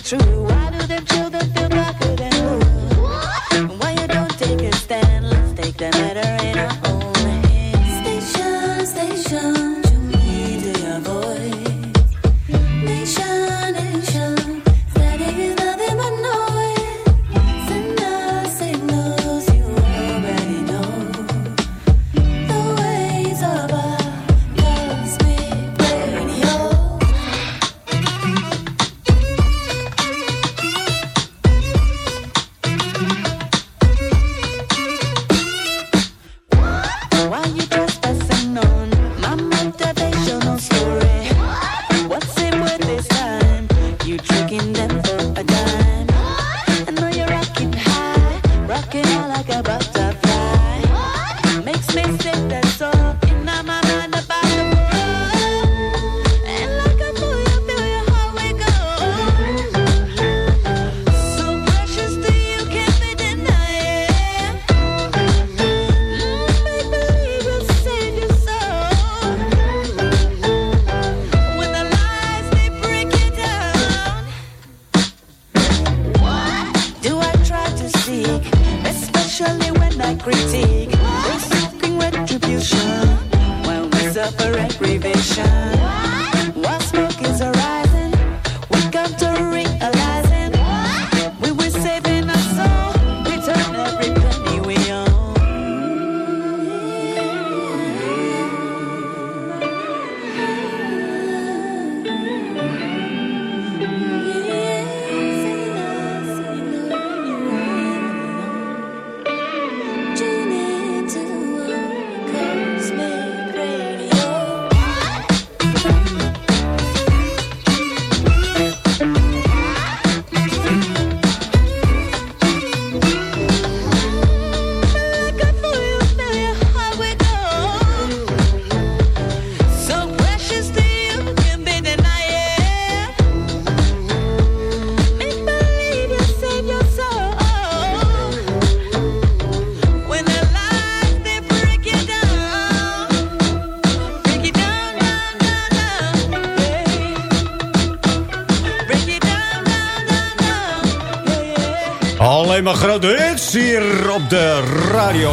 True, Alleen maar grote hits hier op de radio.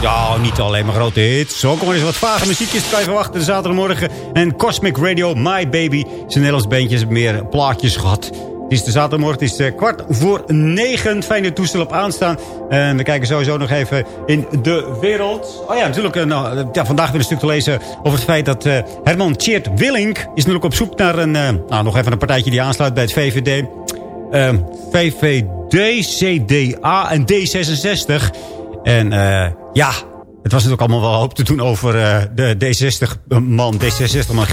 Ja, niet alleen maar grote hits. Ook maar eens wat vage muziekjes kan je verwachten zaterdagmorgen. En Cosmic Radio, My Baby. Zijn Nederlands bandje heeft meer plaatjes gehad. Het is de zaterdagmorgen, het is eh, kwart voor negen. Fijne toestel op aanstaan. En we kijken sowieso nog even in de wereld. Oh ja, natuurlijk eh, nou, ja, vandaag weer een stuk te lezen over het feit dat eh, Herman Tjeerd Willink... is natuurlijk op zoek naar een, eh, nou, nog even een partijtje die aansluit bij het VVD. Ehm, VVD, CDA en D66. En eh, ja, het was natuurlijk allemaal wel hoop te doen over eh, de D60-man. D66-man,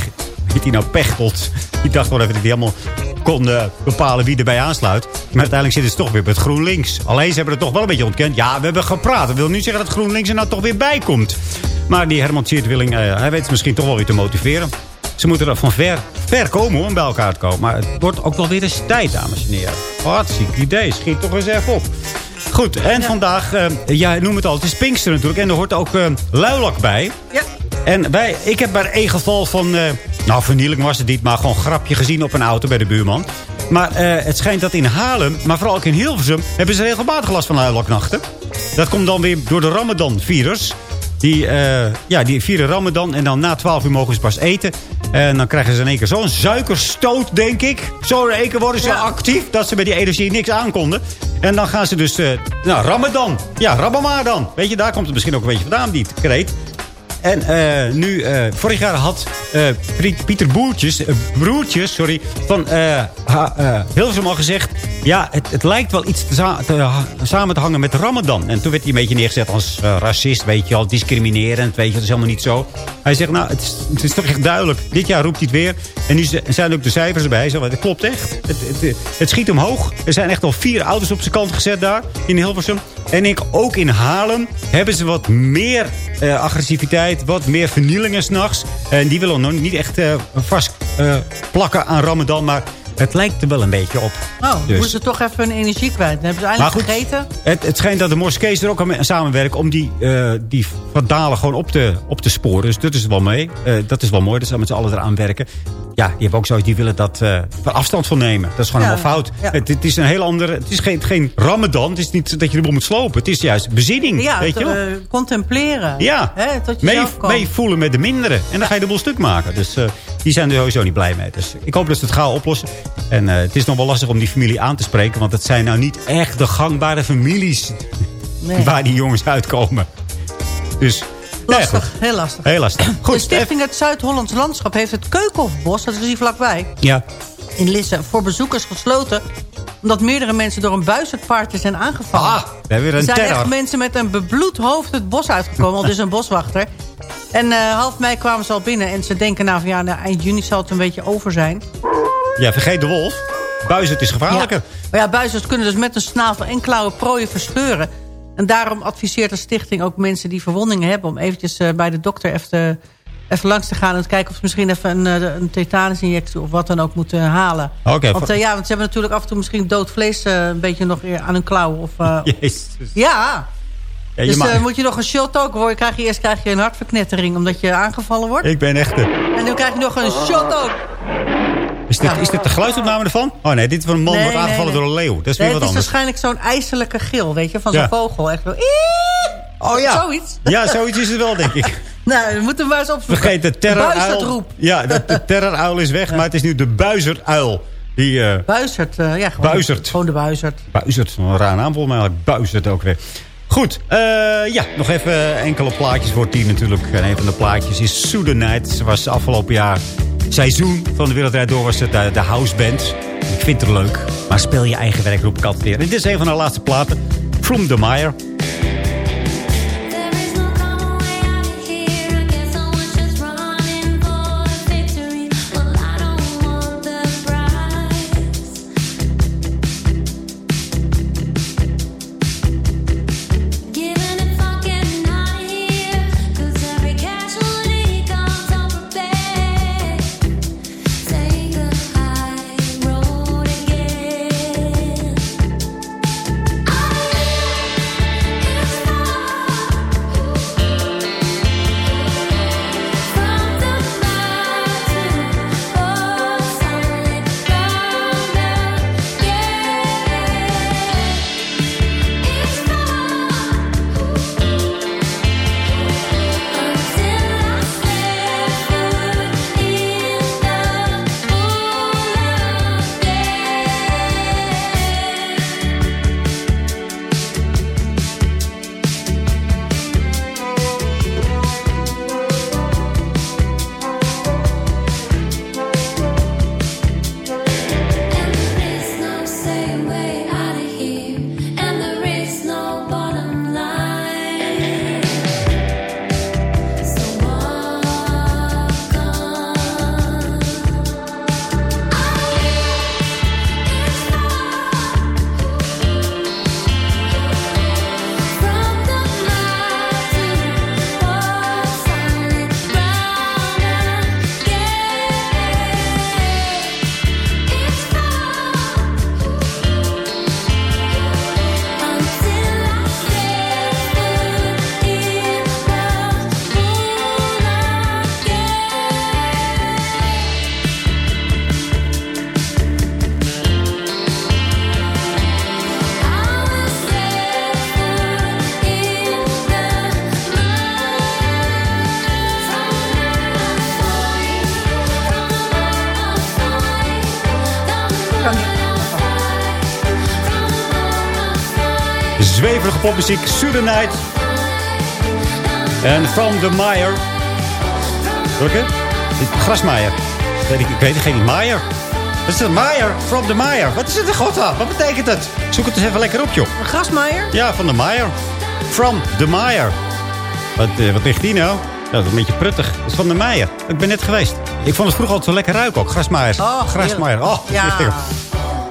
heet hij nou Pechtold. Die dacht wel even dat hij helemaal kon bepalen wie erbij aansluit. Maar uiteindelijk zitten ze toch weer met GroenLinks. Alleen ze hebben het toch wel een beetje ontkend. Ja, we hebben gepraat. Dat wil niet zeggen dat GroenLinks er nou toch weer bij komt. Maar die Herman Tjeerd-Willing, eh, hij weet het misschien toch wel weer te motiveren. Ze moeten er van ver, ver komen hoor, om bij elkaar te komen. Maar het wordt ook wel weer eens tijd, dames en heren. Hartstikke idee. Schiet toch eens even op. Goed, en vandaag, eh, ja, noem het al, het is Pinkster natuurlijk. En er hoort ook eh luilak bij. Ja. En wij, ik heb maar één geval van, eh, nou vernieling was het niet, maar gewoon een grapje gezien op een auto bij de buurman. Maar het schijnt dat in Haarlem, maar vooral ook in Hilversum, hebben ze regelmatig last van luilaknachten. Dat komt dan weer door de Ramadan-virus. Die, ja, die vieren Ramadan en dan na 12 uur mogen ze pas eten. En dan krijgen ze in één keer zo'n suikerstoot, denk ik. Zo in één keer worden ze actief dat ze bij die energie niks aankonden. En dan gaan ze dus, eh, nou, Ramadan. Ja, Rabama dan. Weet je, daar komt het misschien ook een beetje vandaan, die kreet. En eh, nu, eh, vorig jaar had Piet- Pieter Boertjes, Broertjes sorry, van Hilversum al gezegd... ja, het, het lijkt wel iets samen te hangen met Ramadan. En toen werd hij een beetje neergezet als eh, racist, weet je al, discriminerend, weet je, dat is helemaal niet zo. Hij zegt, nou, het is, toch echt duidelijk. Dit jaar roept hij het weer. En nu zijn ook de cijfers erbij. Zegt, het klopt echt. Het, het, het schiet omhoog. Er zijn echt al vier auto's op zijn kant gezet daar in Hilversum. En ik ook in Haarlem hebben ze wat meer eh, agressiviteit, wat meer vernielingen s'nachts. En die willen nog niet echt eh, vast plakken aan Ramadan, maar het lijkt er wel een beetje op. Oh, Dus- moeten ze toch even hun energie kwijt. Dan hebben ze eindelijk goed, gegeten. Het, het schijnt dat de moskees er ook aan mee- samenwerken om die, eh die vandalen gewoon op te, op te sporen. Dus dat is wel mee. Eh, dat is wel mooi, dat ze met z'n allen eraan werken. Ja, die hebben ook zoiets, die willen dat er afstand van nemen. Dat is gewoon Ja, helemaal fout. ja. Het, het is een heel andere, het is geen, geen ramadan. Het is niet dat je de boel moet slopen. Het is juist bezinning, Ja, weet je wel. contempleren. Ja, Hè, tot je mee, meevoelen met de minderen. En dan ga je de boel stuk maken. Dus die zijn er sowieso niet blij mee. Dus ik hoop dat ze het gauw oplossen. En eh, het is nog wel lastig om die familie aan te spreken. Want het zijn nou niet echt de gangbare families Nee. waar die jongens uitkomen. Dus, ja, Lastig, goed. heel lastig. Heel lastig. de Goed, stichting Het Zuid-Hollands Landschap heeft het Keukenhofbos, dat is hier vlakbij, ja. in Lisse, voor bezoekers gesloten. Omdat meerdere mensen door een buizerdpaardje zijn aangevallen. Ah, we hebben weer er een zijn terror. echt mensen met een bebloed hoofd het bos uitgekomen, al dus een boswachter. En eh, half mei kwamen ze al binnen en ze denken nou van ja, nou, eind juni zal het een beetje over zijn. Ja, vergeet de wolf. Buizerd is gevaarlijker. Maar ja, buizers kunnen dus met een snavel en klauwen prooien verscheuren. En daarom adviseert de stichting ook mensen die verwondingen hebben... om eventjes eh, bij de dokter even, te- even langs te gaan... en te kijken of ze misschien even een, eh, een tetanusinjectie of wat dan ook moeten halen. Oké, want, eh, ja, want ze hebben natuurlijk af en toe misschien dood vlees... een beetje nog aan hun klauwen. Of, Jezus. ja, Ja, je dus moet je nog een shot ook hoor. Krijg je eerst krijg je een hartverknettering omdat je aangevallen wordt. Ik ben echt... de- En dan krijg je nog een shot ook. Is dit, is dit de geluidsopname ervan? Oh nee, dit is van een man Nee, wordt aangevallen nee. door een leeuw. Dat is weer het wat is anders. waarschijnlijk zo'n ijselijke gil, weet je, van zo'n Ja. vogel. Echt zo, Oh ja. Zoiets. Ja, zoiets is het wel, denk ik. Nou, we moeten maar eens opzoeken. Vergeet de terroruil. Ja, de, de terroruil is weg, maar het is nu de buizeruil. Die Buizerd, eh, ja. Gewoon, Buizerd. Gewoon de buizerd. buizert, een raar naam volgens mij, buizert ook weer. Goed, eh, ja, nog even enkele plaatjes voor tien natuurlijk. En een van de plaatjes is Soedenite. Ze was afgelopen jaar seizoen van de Wereldrijd Door was het eh, de houseband. Ik vind het leuk, maar speel je eigen werk roep weer. En dit is een van haar laatste platen, From the Meyer. Popmuziek, Sudanite. En From the Meyer. Welke? Dit Grasmaier. Weet ik, ik weet het geen Maier. Wat is het? Maier? From the Meyer. Wat is het in godsnaam? Wat betekent het? Zoek het eens even lekker op, joh. Een grasmaaier? Ja, van de Meyer. From the Meyer. Wat, eh, wat ligt die nou? Ja, dat is een beetje pruttig. Dat is van de Meijer. Ik ben net geweest. Ik vond het vroeger altijd zo lekker ruiken ook. Grasmaaiers. Oh, Grasmaaier. Oh, Ja.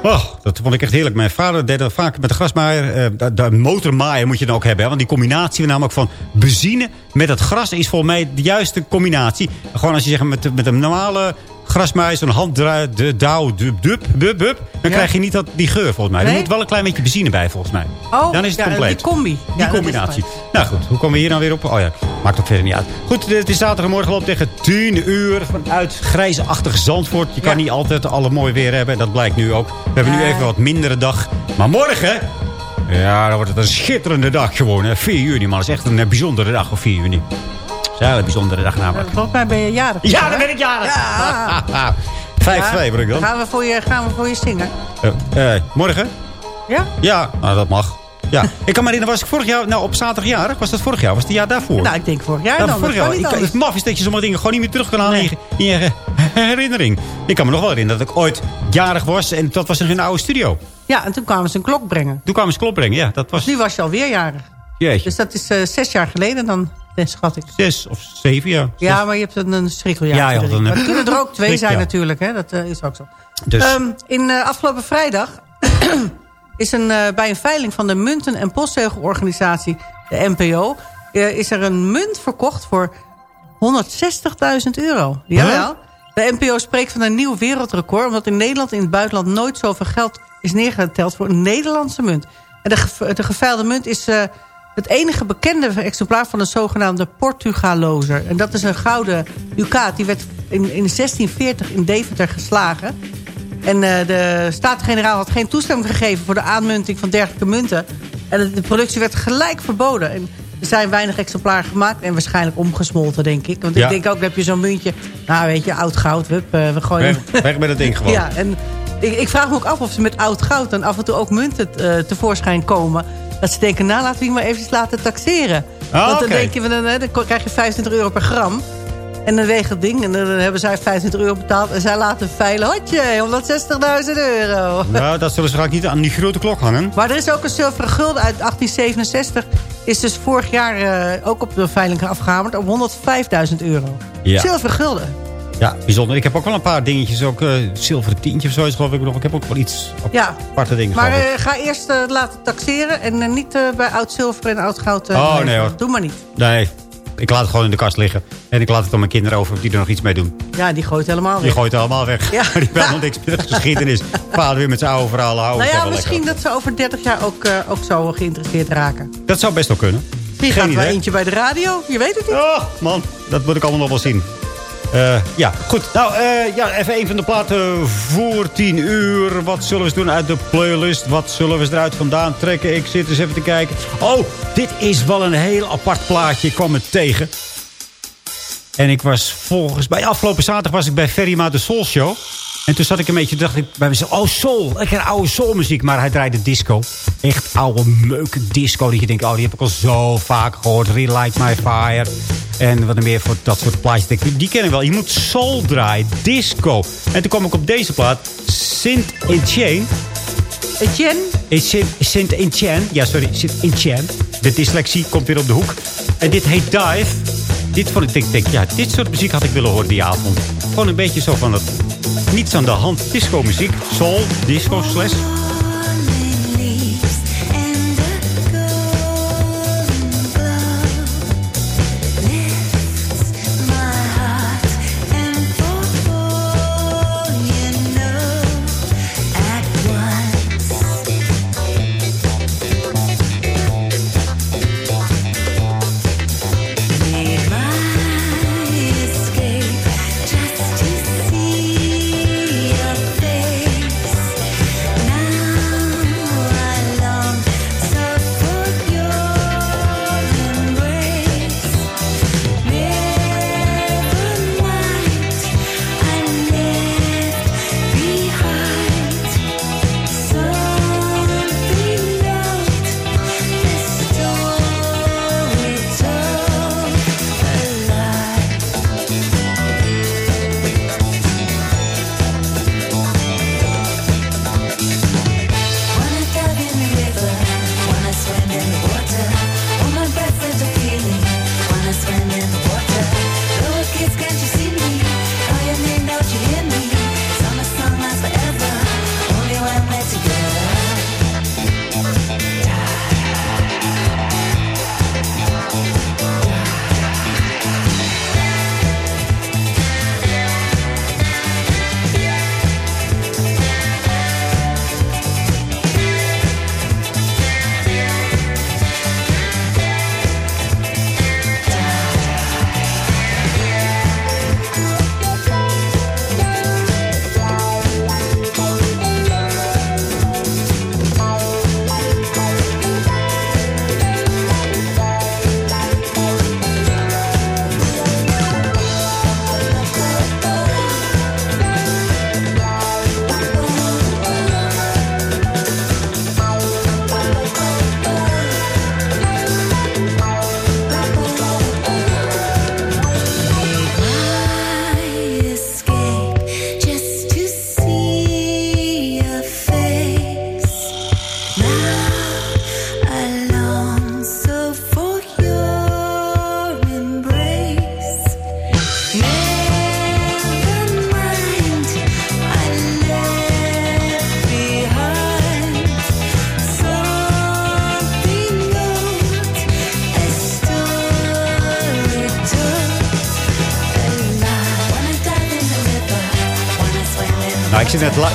Oh, dat vond ik echt heerlijk. Mijn vader deed dat vaak met de grasmaaier. Eh, de, motormaaier moet je dan ook hebben. Hè? Want die combinatie namelijk van benzine met het gras is volgens mij de juiste combinatie. Gewoon als je zegt met, met een normale grasmaaier, zo'n handdraai, de douw, dub, dub, bub, bub. Dan Ja. krijg je niet dat, die geur volgens mij. Er Nee? moet wel een klein beetje benzine bij volgens mij. Oh, dan is het ja, compleet. die combi. Die combinatie. Nou goed, hoe komen we hier nou weer op? Oh ja, maakt ook verder niet uit. Goed, het is zaterdagmorgen loopt tegen 10 uur vanuit grijze-achtig Zandvoort. Je kan niet altijd alle mooi weer hebben. Dat blijkt nu ook. We hebben nu even wat mindere dag. Maar morgen, ja, dan wordt het een schitterende dag gewoon. Hè. 4 juni, man. Dat is echt een eh, bijzondere dag op 4 juni. Is een bijzondere dag namelijk. Volgens mij ben je jarig. Ja, dan ben ik jarig. Ja. 5-2 word ik dan. Gaan we voor je, gaan we voor je zingen? Eh, eh, morgen? Ja? Ja, nou, dat mag. Ja. Ik kan me herinneren, was ik vorig jaar, nou op zaterdag jarig? Was dat vorig jaar? Was het jaar daarvoor? Nou, ik denk vorig jaar Ja, dan. vorig kan jaar. Ik, het maf is dat je sommige dingen gewoon niet meer terug kan halen Nee. in, je, in je herinnering. Ik kan me nog wel herinneren dat ik ooit jarig was en dat was in een oude studio. Ja, en toen kwamen ze een klok brengen. Toen kwamen ze klop brengen, ja. Dat was Nu was je alweer jarig. jeetje, Dus dat is eh, zes jaar geleden dan, eh, schat ik. zes of zeven jaar. Ja, maar je hebt een, een schrikkeljaar. Ja, er kunnen er ook twee zijn natuurlijk. Hè? Dat eh, is ook zo. Dus, Ehm, in eh, afgelopen vrijdag is een, eh, bij een veiling van de munten- en postzegelorganisatie, de NPO... is er een munt verkocht voor 160.000 euro. Jawel. De NPO spreekt van een nieuw wereldrecord... omdat in Nederland en in het buitenland nooit zoveel geld is neergeteld voor een Nederlandse munt. En de, ge- de geveiligde munt is het enige bekende exemplaar van de zogenaamde Portugalozer. En dat is een gouden ducaat. Die werd in, in 1640 in Deventer geslagen. En eh, de Staten-Generaal had geen toestemming gegeven... voor de aanmunting van dergelijke munten. En de, productie werd gelijk verboden. En er zijn weinig exemplaren gemaakt en waarschijnlijk omgesmolten, denk ik. Want Ja. ik denk ook, heb je zo'n muntje... nou, weet je, oud goud, hup, eh, we gooien... Weg, weg met het ding gewoon. Ja, en ik, ik vraag me ook af of ze met oud goud... dan af en toe ook munten eh, tevoorschijn komen. Dat ze denken, nou, laten we die maar even laten taxeren. Ah, Want dan denk je, dan, krijg je 25 euro per gram... En dan weegt het ding en dan hebben zij 25 euro betaald... en zij laten veilen, hotje, 160.000 euro. Nou, dat zullen ze graag niet aan die grote klok hangen. Maar er is ook een zilveren gulden uit 1867. Is dus vorig jaar eh, ook op de veiling afgehamerd op 105.000 euro. Ja. Zilveren gulden. Ja, bijzonder. Ik heb ook wel een paar dingetjes. Ook eh zilveren tientje of zoiets geloof ik nog. Ik heb ook wel iets Ja. aparte dingen Maar eh, ga eerst eh, laten taxeren en niet bij oud zilver en oud goud. Oh, nee, hoor. Doe maar niet. Nee, ik laat het gewoon in de kast liggen. En ik laat het aan mijn kinderen over die er nog iets mee doen. Ja, die gooit helemaal Die weg. gooit het allemaal weg. Ja. Die hebben helemaal niks met geschiedenis. Vader weer met zijn oude verhalen houden. nou ja, misschien dat ze over 30 jaar ook, ook zo geïnteresseerd raken. Dat zou best wel kunnen. Die Geen gaat idee. eentje bij de radio. Je weet het niet. Oh, man, dat moet ik allemaal nog wel zien. Eh, ja, goed. Nou, eh, ja, even een van de platen voor 10 uur. Wat zullen we eens doen uit de playlist? Wat zullen we eruit vandaan trekken? Ik zit eens even te kijken. Oh, dit is wel een heel apart plaatje. Ik kwam het tegen. En ik was volgens... Bij afgelopen zaterdag was ik bij Ferry de Soul Show. En toen zat ik een beetje... dacht ik bij mezelf... Oh, soul. Lekker oude soulmuziek. Maar hij draaide disco. Echt oude meuke disco. Dat je denkt... Oh, die heb ik al zo vaak gehoord. Relight My Fire. En wat er meer voor dat soort plaatjes. Ik Die ken ik wel. Je moet soul draaien. Disco. En toen kwam ik op deze plaat. Saint Etienne. Etienne? Saint Etienne. Ja, sorry. Saint Etienne. De dyslexie komt weer op de hoek. En dit heet Dive. Dit vond ik, denk, denk, ja, dit soort muziek had ik willen horen die avond. Gewoon een beetje zo van dat niets aan de hand disco muziek. Soul, disco, slash.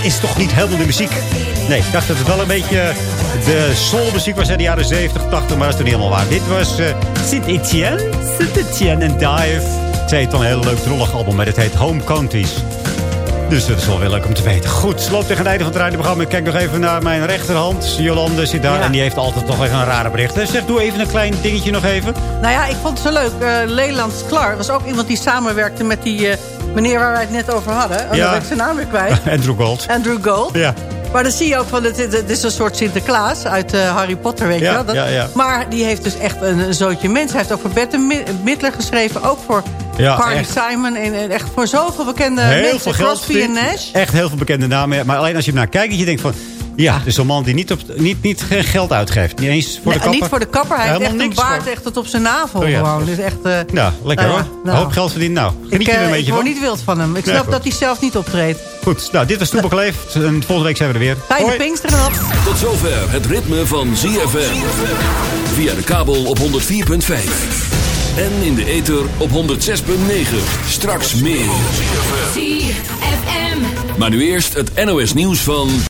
Is toch niet helemaal de muziek? Nee, ik dacht dat het wel een beetje De soulmuziek was in de jaren 70, 80, maar dat is toch niet helemaal waar. Dit was eh Saint-Etienne. Saint-Etienne en Dive. Het heet dan een heel leuk drollig album, maar het heet Home Countries. Dus dat is wel weer leuk om te weten. Goed, loop tegen het einde van het radioprogramma. Ik kijk nog even naar mijn rechterhand. Jolande zit daar Ja. en die heeft altijd toch even een rare bericht. Dus zeg, doe even een klein dingetje nog even. Nou ja, ik vond het zo leuk. Eh Leland Sklar was ook iemand die samenwerkte met die eh, meneer waar wij het net over hadden. Oh, Ja. dan ben ik zijn naam weer kwijt. Andrew Gold. Andrew Gold. Ja. Maar dan zie je ook van, dit is een soort Sinterklaas uit eh, Harry Potter, weet Ja, je wel. Dat- ja, ja. Maar die heeft dus echt een, een zootje mensen. Hij heeft ook voor Bette Mi- Midler geschreven, ook voor Ja, Carly. Simon. En, en echt voor zoveel bekende heel mensen. veel geld Crosby en. Nash. Echt heel veel bekende namen. Maar alleen als je er naar kijkt, dat je denkt van... Ja, dus zo'n man die niet, op, niet, niet geen geld uitgeeft. Niet eens voor de Nee, kapper. niet voor de kapper. Hij heeft Helemaal echt een niks baard voor. echt tot op zijn navel Oh ja. gewoon. Dus echt, eh, Nou, lekker nou ja, hoor. nou. Een hoop geld verdienen. Nou, ik, geniet er eh, een ik beetje word niet wild van hem. Ik snap dat hij zelf niet optreedt. Goed, nou, dit was Toepak Leeft. En volgende week zijn we er weer. Fijne. Pinksteren nog. Tot zover het ritme van ZFM. Via de kabel op 104.5. En in de ether op 106.9. Straks meer. ZFM. Maar nu eerst het NOS nieuws van...